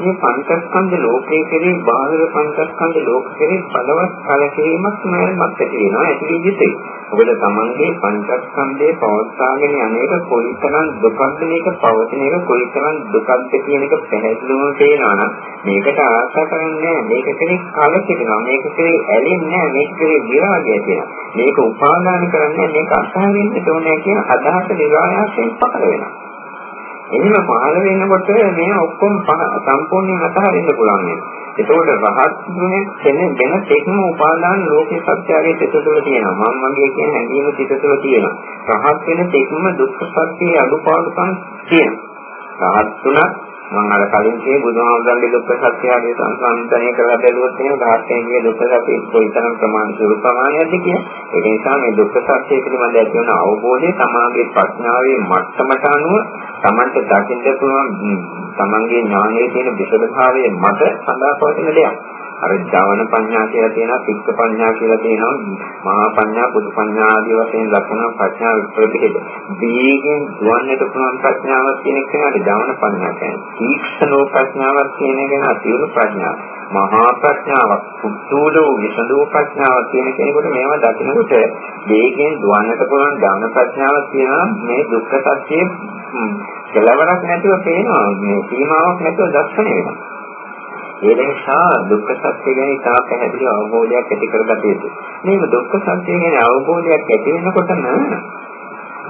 මේ පංචස්කන්ධ ලෝකයේ කෙරේ බාහිර පංචස්කන්ධ ලෝක කෙරේ බලවත් කලකිරීමක් මට තියෙනවා ඇති විදිහට. ඔබට තමන්ගේ පංචස්කන්ධයේ පවත්වාගෙන යන්නේක කොයිතරම් දුකක්ද මේක පවතින එක කොයිතරම් දුකක්ද කියන එක පැහැදිලිවම තේරෙනවා නම් මේකට ආශා කරන්නේ මේක කෙරේ කලකිරෙනවා මේක කෙරේ ඇලෙන්නේ මේක කෙරේ විරාගය තියෙනවා. මේක උපාදාන කරන්නේ මේක අසහරින්න ඕනේ කියන අදහස නිරායාසයෙන් පහළ වෙනවා. එහෙම පහළ වෙනකොට මේ ඔක්කොම සම්පූර්ණයෙන් අතහරින්න පුළුවන් වෙනවා. ඒකෝට රහත් ගුණය කෙනෙක් ගැන තෙක්ම උපාදාන ලෝකේ සත්‍යයේ සිත තුළ තියෙනවා. මම මගේ කියන හැඟීම සිත තුළ තියෙනවා. රහත් වෙන තෙක්ම දුක්ඛ සත්‍යයේ අනුපාඩුකම් තියෙනවා. රහත් තුනක් මම අර කලින් කියේ බුදුහාමුදුරන්ගේ දුක්ඛ සත්‍ය ආදී සංසන්දනය කරලා බැලුවොත් එහෙම ධාර්මයේ දුක්ඛ සත්‍ය කොයිතරම් ප්‍රමාණ ස්වරූප ප්‍රමාණයක්ද කියන ඒක නිසා මේ දුක්ඛ සත්‍ය පිළිබඳ ඇති වන අවබෝධය තමාගේ ප්‍රඥාවේ මට්ටමට අනුව Tamante දකින්න පුළුවන් තමන්ගේ ඥානයේ තියෙන විෂදභාවයේ මත සඳහා දෙයක්. අර ජවන පඤ්ඤා කියලා තියෙනවා, පික්ක පඤ්ඤා කියලා තියෙනවා, මහා පඤ්ඤා, පුදු පඤ්ඤා ආදී වශයෙන් දක්වන ප්‍රඥා විප්‍රතිහෙද. දීගෙන් දුවන්නට පුළුවන් ප්‍රඥාවක් කියන එක නේද ජවන පඤ්ඤා කියන්නේ. තීක්ෂණෝ ප්‍රඥාවක් කියන එක නේ අතිවරු ප්‍රඥාව. මහා ප්‍රඥාවක්, පුදුලෝ විසඳෝ ප්‍රඥාවක් කියන කෙනෙකුට මේවා දකිනකොට දීගෙන් දුවන්නට පුළුවන් ජවන ප්‍රඥාවක් තියෙනවා මේ දුක්ඛ සත්‍යයේ කෙලවරක් නැතුව පේනවා මේ සීමාවක් නැතුව දර්ශනය වෙනවා. ඒ නිසා දුක්ඛ සත්‍ය ගැන ඉතා පැහැදිලි අවබෝධයක් ඇති කරගත යුතුයි. මේක දුක්ඛ සත්‍ය ගැන අවබෝධයක් ඇති වෙනකොටම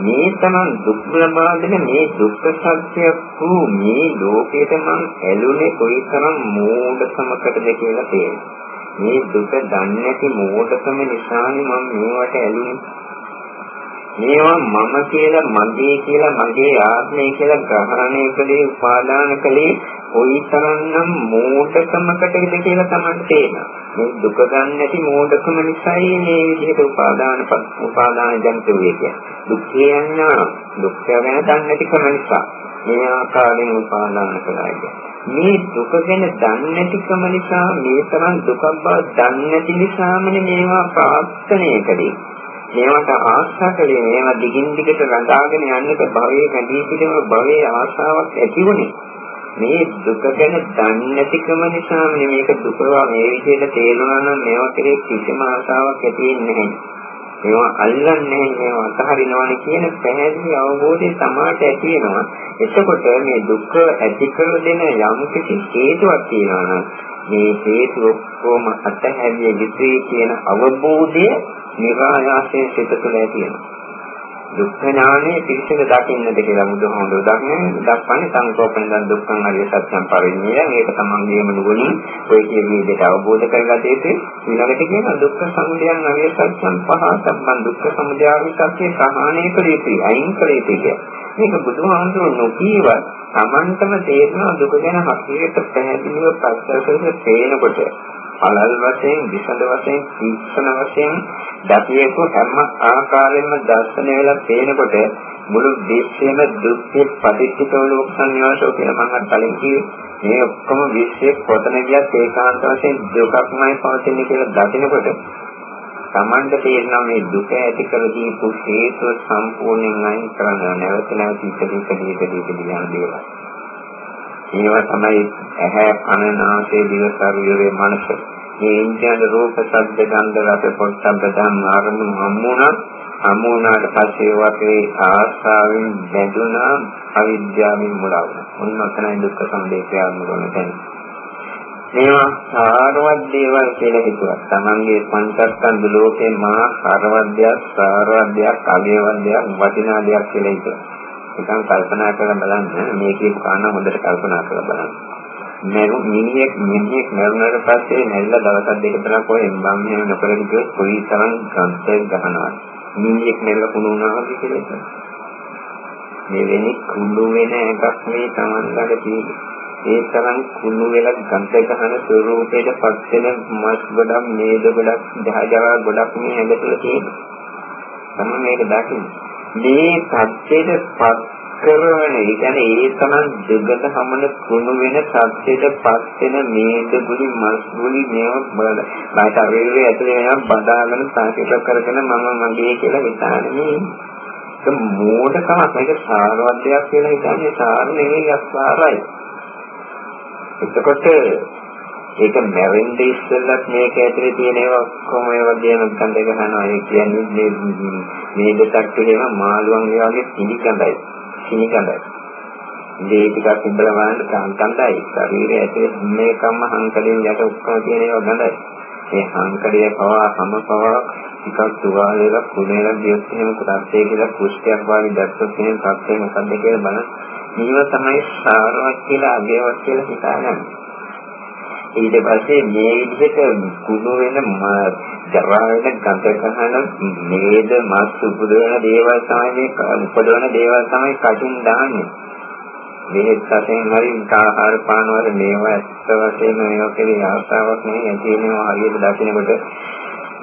මේ තමන් දුක් ලබාගෙන මේ දුක්ඛ සත්‍ය වූ මේ ලෝකයට මං ඇලුනේ කොයිතරම් මෝඩකමකටද කියලා තේරෙනවා. මේ දුක දන්නේ නැති මෝඩකම නිසානේ මම මේවට ඇලුනේ. මේවා මම කියලා මගේ කියලා මගේ ආත්මය කියලා ග්‍රහණය කළේ උපාදාන කළේ කොයිතරම්නම් මෝඩකමකටද කියලා තමයි තේරෙනවා. මේ දුක ගන්න නැති මෝඩකම නිසායි මේ විදිහට උපාදාන උපාදාන ජනිත වෙන්නේ කියන්නේ. දුක්ඛය යනවා. දුක්ඛය ගැන දන්නේ නැතිකම නිසා මේ ආකාරයෙන් උපාදාන කරලා මේ දුක ගැන දන්නේ නැතිකම නිසා මේ තරම් දුකක් බව දන්නේ නැති නිසාමනේ මේවා ප්‍රාර්ථනය කළේ. මේවට ආශා කළේ මේවා දිගින් දිගට රඳාගෙන යන්නට භවයේ කැදී සිටින භවයේ ආශාවක් ඇතිවුණේ. මේ දුක ගැන දන්නේ නැතිකම නිසා මේක දුක මේ විදිහට තේරුණා නම් මේවා කෙරේ කිසිම ආසාවක් ඇති වෙන්නේ නැහැ. මේවා අල්ලන්නේ මේවා අතහරිනවනේ කියන පැහැදිලි අවබෝධය සමාට ඇති වෙනවා. එතකොට මේ දුක ඇති කර දෙන යම් කිසි හේතුවක් තියෙනවා නම් මේ හේතු ඔක්කොම අතහැරිය යුතුයි කියන අවබෝධය නිරායාසයෙන් සිත තුළ ඇති වෙනවා. දුක්ඛ ඥානෙ පිරිසිදු දකින්නද කියලා බුදුහාමුදුරුවෝ දක්වන්නේ දක්වන්නේ සංකෝපන දන් දුක්ඛං අරිය සත්‍යං පරිණිය මේක තමන්ගේම නුවණින් ඔය කියන විදිහට අවබෝධ කරගත යුතුයි. ඊළඟට කියන දුක්ඛ සමුදයං අරිය සත්‍යං පහසබ්බන් දුක්ඛ සමුදය විසත්‍ය සහානය කළ යුතුයි අයින් කළ යුතුයි මේක බුදුහාමුදුරුවෝ නොකීව තමන්ටම තේරෙන දුක ගැන හරියට පැහැදිලිව ප්‍රත්‍යක්ෂව පේනකොට පළල් වශයෙන්, විසඳ වශයෙන්, තීක්ෂණ වශයෙන් දතියෙකු හැම ආකාරයෙන්ම දර්ශනය වෙලා පේනකොට මුළු විශ්වයේම දුක්ඛේ පටිච්චිතව ලෝක සංයෝෂෝ කියලා මම අර කලින් කිව්වේ මේ ඔක්කොම විශ්වයේ කොතන ගියත් ඒකාන්ත වශයෙන් දුකක්මයි පවතින්නේ කියලා දකිනකොට Tamanda තේරෙනවා මේ දුක ඇති කර දීපු හේතුව සම්පූර්ණයෙන් අයින් කරන්න නැවත නැවත ඉදිරි ඉදිරි ඉදිරි ඉදිරි යන දේවල්. ඒවා තමයි ඇහැ කන නාසය දිව ශරීරයේ මනස. මේ ඉන්ද්‍රියන රූප ශබ්ද ගන්ධ රස පොට්ටබ්බ ධම්ම ආරමුණු හම්බුණා. හම්බුණාට පස්සේ වගේ ආශාවෙන් බැඳුනා අවිද්‍යාවෙන් මුලා වුණා. මොන ඔතනයි දුක්ඛ සමුදය ක්‍රියාත්මක වෙන තැන. මේවා සාරවත් දේවල් කියලා හිතුවා. Tamange පංචස්කන්ධ ලෝකේ මහා සාරවත් දෙයක්, සාරවත් දෙයක්, අගයවත් දෙයක්, වටිනා දෙයක් කියලා හිතුවා. නිකන් කල්පනා කරලා බලන්න මේ කියපු කාරණා හොඳට කල්පනා කරලා බලන්න. මෙරු මිනිහෙක් මිනිහෙක් මරුණාට පස්සේ නැල්ල දවස් දෙක තුනක් ඔය එම්බම් එහෙම නොකර ගියොත් කොයි තරම් ගන්තයක් ගහනවා. මිනිහෙක් නැල්ල කුණු වුණා වගේ කියලා. මේ වෙන්නේ කුණු වෙන එකක් මේ Taman ළඟ තියෙන්නේ. ඒ තරම් කුණු වෙලා ගන්ත ගහන ස්වරූපයට පත් වෙන මස් ගොඩක් මේද ගොඩක් දහජවා ගොඩක් මේ ඇඟ තුළ තියෙනවා. තමයි මේක දකින්නේ. මේ සත්‍යයට පත් කරන ඒ කියන්නේ ඒ තරම් දෙගත හමන කුණු වෙන සත්‍යයට පත් වෙන මේද ගුලි මස් ගුලි මේව බලලා මට අරේවේ ඇතුලේ යන බදාගෙන සංකේත කරගෙන මම මගේ කියලා හිතානේ ඒක මෝඩකමක්. මේක සාරවත් දෙයක් කියලා හිතන්නේ සාර නෙවෙයි අසාරයි එතකොට ඒක මැරෙන්න ඉස්සෙල්ලත් මේක ඇතුලේ තියෙන ඒවා ඔක්කොම ඒ වගේම ගඳ ගන්නවා ඒ කියන්නේ මේ මේ දෙකක් පිළිම මාළුවන් වගේ පිළිකඳයි පිළිකඳයි මේ ටිකක් ඉඳලා බලන්න කාන්තන්දයි ශරීරය ඇතුලේ මේකම හංකලින් යට ඔක්කොම තියෙන ඒවා ගඳයි. මේ හංකලිය පවා හැම පවා ටිකක් තුවාල වෙලා කුණේලා ගියොත් එහෙම කුඩත්තේ කියලා කුෂ්ඨයක් වගේ දැක්කොත් එහෙම තත්ත්වය මොකද්ද කියලා බලන්න මේව තමයි සාරවත් කියලා අගයවත් කියලා හිතාගන්නේ. ඊට පස්සේ මේ විදිහට කුණු වෙන ජරා වෙන ගඳ කහන මේද මස් උපදවන දේවල් තමයි උපදවන දේවල් තමයි කටින් දාන්නේ. මේ සතෙන් හරි ආහාර පාන වල මේවා ඇත්ත වශයෙන්ම මේවා කෙරේ ආශාවක් නෙවෙයි ඇති වෙනවා හරියට දකිනකොට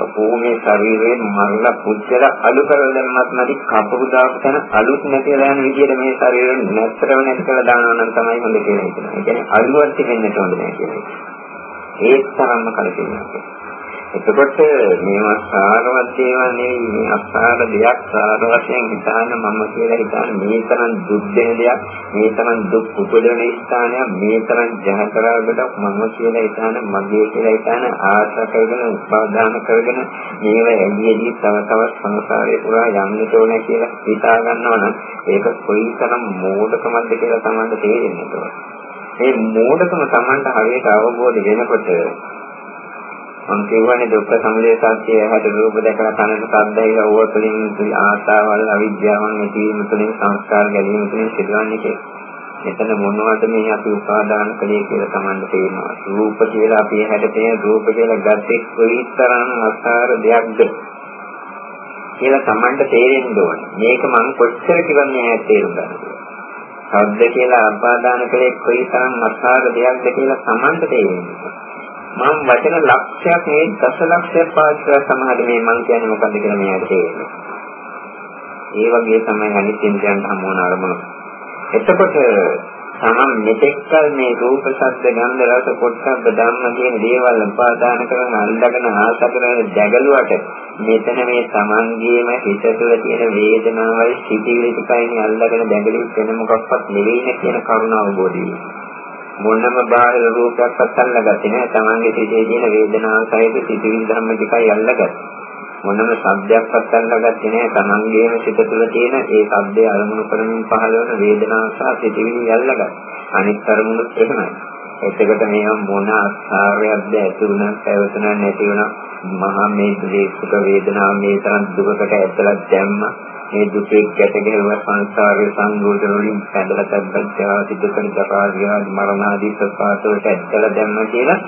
භූමී ශරීරයෙන් මරලා පුච්චලා අලු කරලා දැම්මත් නැති කපපු දාපු තැන අලුත් නැතිලා යන විදිහට මේ ශරීරයෙන් නැත්තරම නැති කරලා දානවා නම් තමයි හොඳ කියලා හිතනවා. ඒ කියන්නේ අලුවත් වෙන්නට ඕනේ නැහැ කියලා. ඒ තරම්ම කලකිරීමක්. එතකොට මේවා සාරවත් දේවල් නෙවෙයි මේ අසාර දෙයක් සාර වශයෙන් හිතාන මම කියලා හිතාන මේ තරම් දුක් දෙන දෙයක් මේ තරම් දුක් උපදවන ස්ථානයක් මේ තරම් ජහතරවකට මම කියලා හිතාන මගේ කියලා හිතාන ආශා කරගෙන උපාදාන කරගෙන මේව එළියදී තව තවත් සංසාරේ පුරා යන්න ඕනේ කියලා හිතා ගන්නවා නම් ඒක කොයිතරම් මෝඩකමක්ද කියලා තමයි තේරෙන්නේ. මේ මෝඩකම Tamanට හරියට අවබෝධ වෙනකොට මම කියවනේ දුක්ඛ සමුදය සත්‍යය හැට රූප දැකලා කනට සද්දයි ඕව තුළින් ආසාවල් අවිද්‍යාවන් ඇතිවීම තුළින් සංස්කාර ගැනීම තුළින් සිදුවන්නේ කියලා. මෙතන මොනවද මේ අපි උපාදාන කලේ කියලා Tamanට තේරෙනවා. රූප කියලා අපි හැට තියෙන රූප කියලා ගත්තේ කොයිතරම් අසාර දෙයක්ද කියලා Tamanට තේරෙන්න ඕනේ. මේක මම කොච්චර කිව්වන්නේ ඈත් තේරුම් ගන්න. සද්ද කියලා උපාදාන කලේ කොයිතරම් අසාර දෙයක්ද කියලා Tamanට තේරෙන්නේ. මම වචන ලක්ෂයක් මේ දස ලක්ෂයක් පාවිච්චි කරලා සමහර මේ මං කියන්නේ මොකද්ද කියලා මෙයාට තේරෙනවා. ඒ වගේ තමයි අනිත් ඉන්ද්‍රයන් හමුවන අරමුණ. එතකොට තමන් මෙතෙක්කල් මේ රූප ශබ්ද ගන්ධ රස පොට්ටබ්බ ධම්ම කියන දේවල් උපාදාන කරන අල්ලගෙන ආස කරන දැගලුවට මෙතන මේ තමන්ගේම හිත තුළ තියෙන වේදනාවයි සිටිවිලි ටිකයි අල්ලගෙන දැගලි වෙන මොකක්වත් නෙවෙයි කියන කරුණ අවබෝධය. මොනම බාහිර රූපයක්වත් අල්ලගත්තේ නැහැ. තමන්ගේ සිතේ තියෙන වේදනාව සහිත සිතිවිලි ධර්ම ටිකයි අල්ලගත්තේ. මොනම ශබ්දයක්වත් අල්ලගත්තේ නැහැ. තමන්ගේම සිත තුළ තියෙන ඒ ශබ්දය අරමුණු කරමින් පහළ වන වේදනාව සහ සිතිවිලි අල්ලගත්තා. අනිත් අරමුණුත් එහෙමයි. එතකොට මේවා මොන ආකාරයක්ද ඇතුළුන පැවතුන නැති වුණ මහා මේ දුක වේදනාව මේ තරම් දුකකට ඇදලා දැම්මා මේ දුකේ ගැට ගැහුව සංසාරයේ සංගෝචන වලින් පැදලා තබ්බත්‍යා සිදුකන ජපාරියා මරණ ආදී සත්පාතවලට ඇදලා දැම්ම කියලා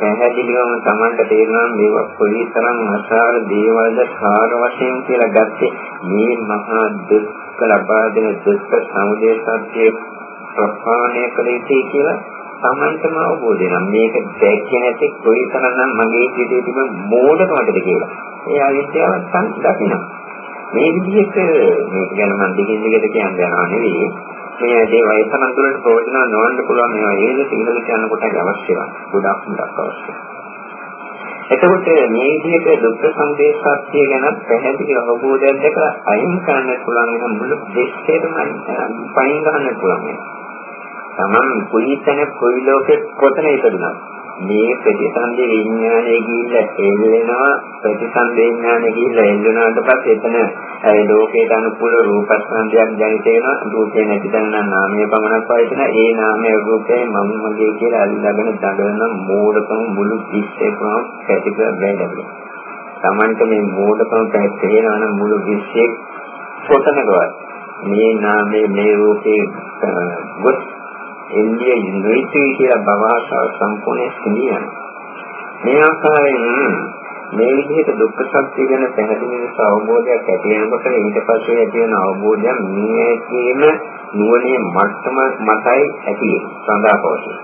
පැහැදිලිවම Tamanට තේරෙනවා මේවා කොයිතරම් අසාර දේවල්ද කාර වශයෙන් කියලා ගත්තේ. මේ මහා දුක් ලබා දෙන දුක් සමුදය සත්‍ය ප්‍රහාණය කළ යුතුයි කියලා Tamanටම අවබෝධ වෙනවා. මේක දැක්කේ නැති කොයිතරම්නම් මගේ සිතේ තිබෙන මෝඩකමද කියලා. ඒ අවිද්‍යාව සංස්කෘතියක් මේ විදිහට මේක ගැන මම දෙකින් දෙකට කියන්න යනවා නෙවෙයි. මේ දේවල් එතනන් තුළට ප්‍රයෝජන නොවන්න පුළුවන් මේවා ඒද සිංහල කියන්න කොට අවශ්‍යයි. ගොඩක් ගොඩක් අවශ්‍යයි. එතකොට මේ විදිහට දුක්ඛ සංදේශාත්‍ය ගැන පැහැදිලි අවබෝධයක් දැකලා අයින් කරන්න පුළුවන් වෙන මුළු දෙස්සේම පයින් ගන්න පුළුවන්. තමන් කොයි තැන කොයි ලෝකෙ කොතන ඉපදුනත් මේ ප්‍රතිසන්දි විඥානය ගිහිල්ලා එල්ලෙනවා ප්‍රතිසන්දි විඥානය ගිහිල්ලා එල්ලුණාට පස්සේ එතන ඒ ලෝකයට අනුකූල රූපස්කන්ධයක් ජනිත වෙනවා රූපේ නැති තැන නම් නාමය පමණක් පවතින ඒ නාමය රූපේ මම මගේ කියලා අල්ලාගෙන දඟලන මෝඩකම මුළු විශ්වයකම පැතික බැඳලා Tamante මේ මෝඩකම පැතිරෙනවා නම් මුළු විශ්වයේ කොතනකවත් මේ නාමයේ මේ රූපේ ගොස් එන්නේ යුනිටි කියලා භවආශාව සම්පූර්ණ සිඳියන. මේ ආකාරයෙන් මේ විදිහට දුක්ඛ සත්‍ය ගැන පැහැදිලි ලෙස අවබෝධයක් ඇති වෙනකොට ඊට පස්සේ ඇති වෙන අවබෝධය මේ කියන නුවණේ මට්ටම මතයි ඇති සඳහාපවතී.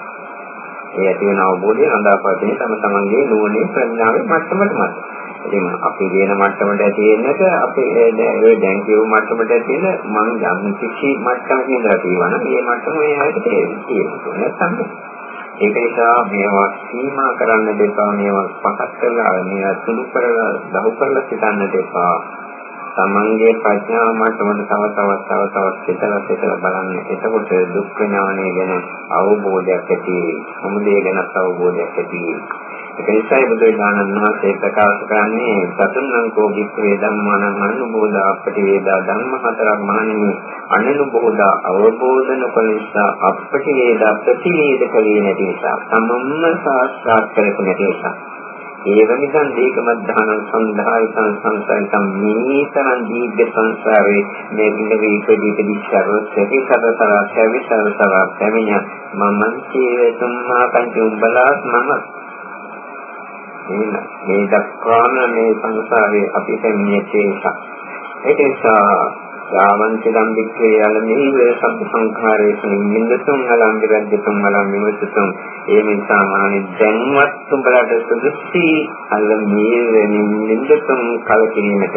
ඒ ඇති වෙන අවබෝධය සඳහාපවතී තම තමන්ගේ නුවණේ ප්‍රඥාවේ මට්ටමට මත. ඉතින් අපි කියන මට්ටමට ඇති වෙන්නට අපි ඒ දැන් කියව මට්ටමට ඇති වෙන මම යම් කිසි මට්ටමක ඉඳලා තියෙනවා මේ මට්ටම මේ හැටි තේරෙන්නේ නැත්නම් ඒක නිසා මේවා සීමා කරන්න දෙපා මේවා පහත් කරලා මේවා සුළු කරලා දහු කරලා සිතන්න දෙපා තමන්ගේ ප්‍රඥාව මට්ටමට තව තවත් තව තවත් හිතලා හිතලා බලන්න. එතකොට දුක් ඥානය ගැන අවබෝධයක් ඇති වෙයි. සමුදය ගැන අවබෝධයක් ඇති වෙයි. ඒක නිසායි බුදුරජාණන් වහන්සේ ප්‍රකාශ කරන්නේ සතුන්නම් කෝ විස්සේ ධම්මානං අනුබෝධා අපටි වේදා ධම්ම හතරක් මහණෙනි. අනුබෝධා අවබෝධ නොකළ නිසා අපටි වේදා ප්‍රතිවේද කලේ නැති නිසා සම්මම සාස්ත්‍රාත් කරපු නැති නිසා. ඒවනිකන් දීකමද්ධාන සන්ධාරිකං සංසාරිකං මේතරන් දීර්ඝ සංසාරේ මේ විඳවි ඉපදී ඉපදී සර්වස්වති සතරතර සැවි සතරතර පැමිණ මමන් ජීවිතුම්මා පංච උඹලාත් මම මේ මේ දක්වාම මේ සංසාරයේ අපි පැමිණිය තේසක්. ඒක නිසා යාවන්ති දම්බික්කේ යලමෙහි වේ සබ්බ සංඛාරයේ නිමින්දතුන් අලං විරජ්‍යතුන් අලං විමුක්තුන් ඒ නිසා මානි දැන්වත් උඹලට සුදුසි අලමේ නිමින්දතුන් කලකිරීමට.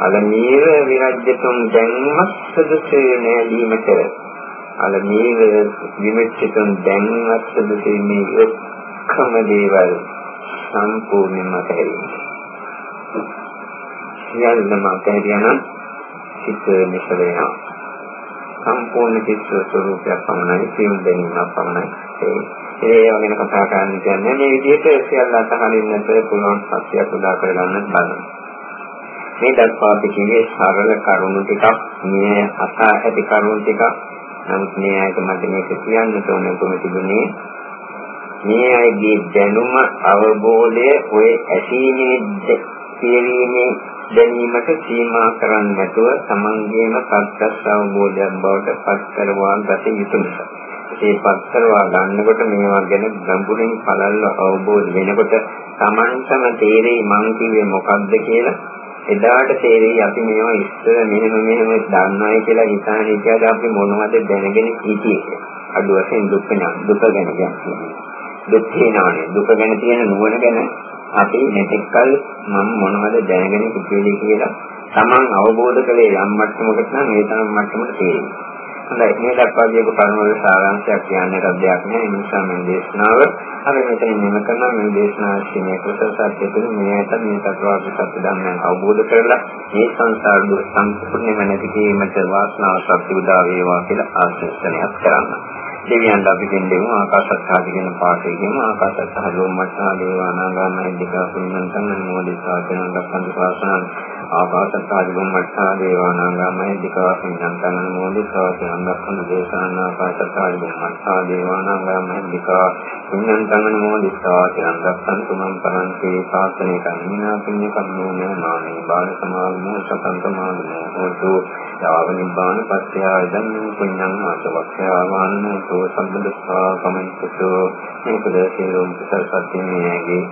අලමේ විරජ්‍යතුන් දැන්වත් සුදුසු නෑදීමට අලමේ විමුක්තුන් දැන්වත් සුදුසු මේ ඔක්කොම දේවල් සම්පූර්ණයෙන්ම අතහැරීම. සියල්ලම අතහැරියනම් සිත නිසල වෙනවා. සම්පූර්ණ චිත්ත ස්වરૂපයක් පමණයි සියුම් දැනීමක් පමණයි. ඒ ඒ වගේ කතා කරන්න කියන්නේ මේ විදිහට සියල්ල අතහරින්නට පුළුවන් සත්‍යයක් උදා කරගන්න බලන්න. මේ දක්වා අපි කියේ සරල කරුණු ටිකක් මේ අසා ඇති කරුණු ටිකක් නමුත් මේ ආයත මට මේක කියන්න ඕනේ කොහොමද තිබුණේ මේ අයගේ දැනුම අවබෝධය ඔය ඇසීමේ කියවීමේ දැනීමට සීමා කරන්නේ නැතුව තමන්ගේම සත්‍යස් අවබෝධයක් බවට පත් කරවා ගත යුතුයි. ඒ පත් කරවා ගන්නකොට මේවා ගැන ගැඹුරින් පළල්ව අවබෝධ වෙනකොට තමන්ටම තේරෙයි මං කිව්වේ මොකක්ද කියලා. එදාට තේරෙයි අපි මේවා ඉස්සර මෙහෙම මෙහෙම දන්නවයි කියලා හිතාන ඉතිහාස අපි මොනවද දැනගෙන හිටියේ. අඩු වශයෙන් දුක් දුක ගැන කියන්නේ. දුක් වෙනවානේ. දුක ගැන තියෙන නුවණ ගැන අපි මෙතෙක්කල් මම මොනවද දැනගෙන ඉතිරි කියලා Taman අවබෝධ කළේ යම් මට්ටමකට නම් ඒ තරම් මට්ටමකට තේරෙනවා. හොඳයි මේ දක්වා කියපු කරුණු වල සාරාංශයක් කියන්නට දෙයක් නෑ. ඒ නිසා මේ දේශනාව අපි මෙතන නිම කරනවා මේ දේශනාව කියන්නේ කුසල සත්‍ය තුළ මේකට මේ තත්වාදී සත්‍ය ධර්මයන් අවබෝධ කරලා මේ සංසාර දුක් සම්පූර්ණයෙන්ම නැති කිරීමට වාසනාව සත්‍ය උදා වේවා කියලා ආශිර්වාදයක් කරනවා. දෙවියන්ට අපි දෙන්නේම ආකාශත්හාදී කියන පාඩේ කියන ආකාශත්හ ලෝමත්හා දේවානාගාමයි දෙක පුඤ්ඤන්තං නමෝදිතා කියන දක්ඛන්ත ශාසනං ආකාශත්හාදී ලෝමත්හා දේවානාගාමයි දෙක පුඤ්ඤන්තං නමෝදිතා කියන දක්ඛන්ත දේශාන. ආකාශත්හාදී ලෝමත්හා දේවානාගාමයි දෙක පුඤ්ඤන්තං නමෝදිතා කියන දක්ඛන්ත මම් පරන්ති ශාසනේ කන්නා පුඤ්ඤ කම්මෝන නාමේ බාල සමාගමෝ සතන්තමානෝ හෝතු. යාව නිබ්බාන පත්‍ය ඉදන් පුඤ්ඤං ආසවක්ඛ්‍යාවාන්න සෝ සම්බුද්ධා කමෙන්තෝ මේකද සියලුම කුසල සත්‍යයේගේ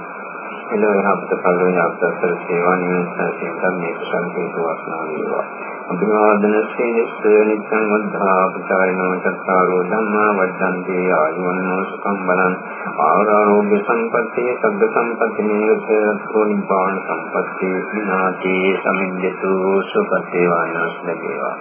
එළව යහපත පළවෙනි අත්දැකීම් සේවා නිවසයෙන් මේ කුසල හේතු වාසනා වේවා. අභිවාදන සීලස්ස නිච්ඡං වද්ධා පුචාරිනෝ චත්තාරෝ ධම්මා වද්ධන්ති ආයුවන්නෝ සුඛං බලං ආරෝග්‍ය සම්පත්ති සබ්බ සම්පත්ති නිරෝධෝ නිබ්බාන සම්පත්ති විනාති සමින්දතු සුපත්තේ වානස් ලැබේවා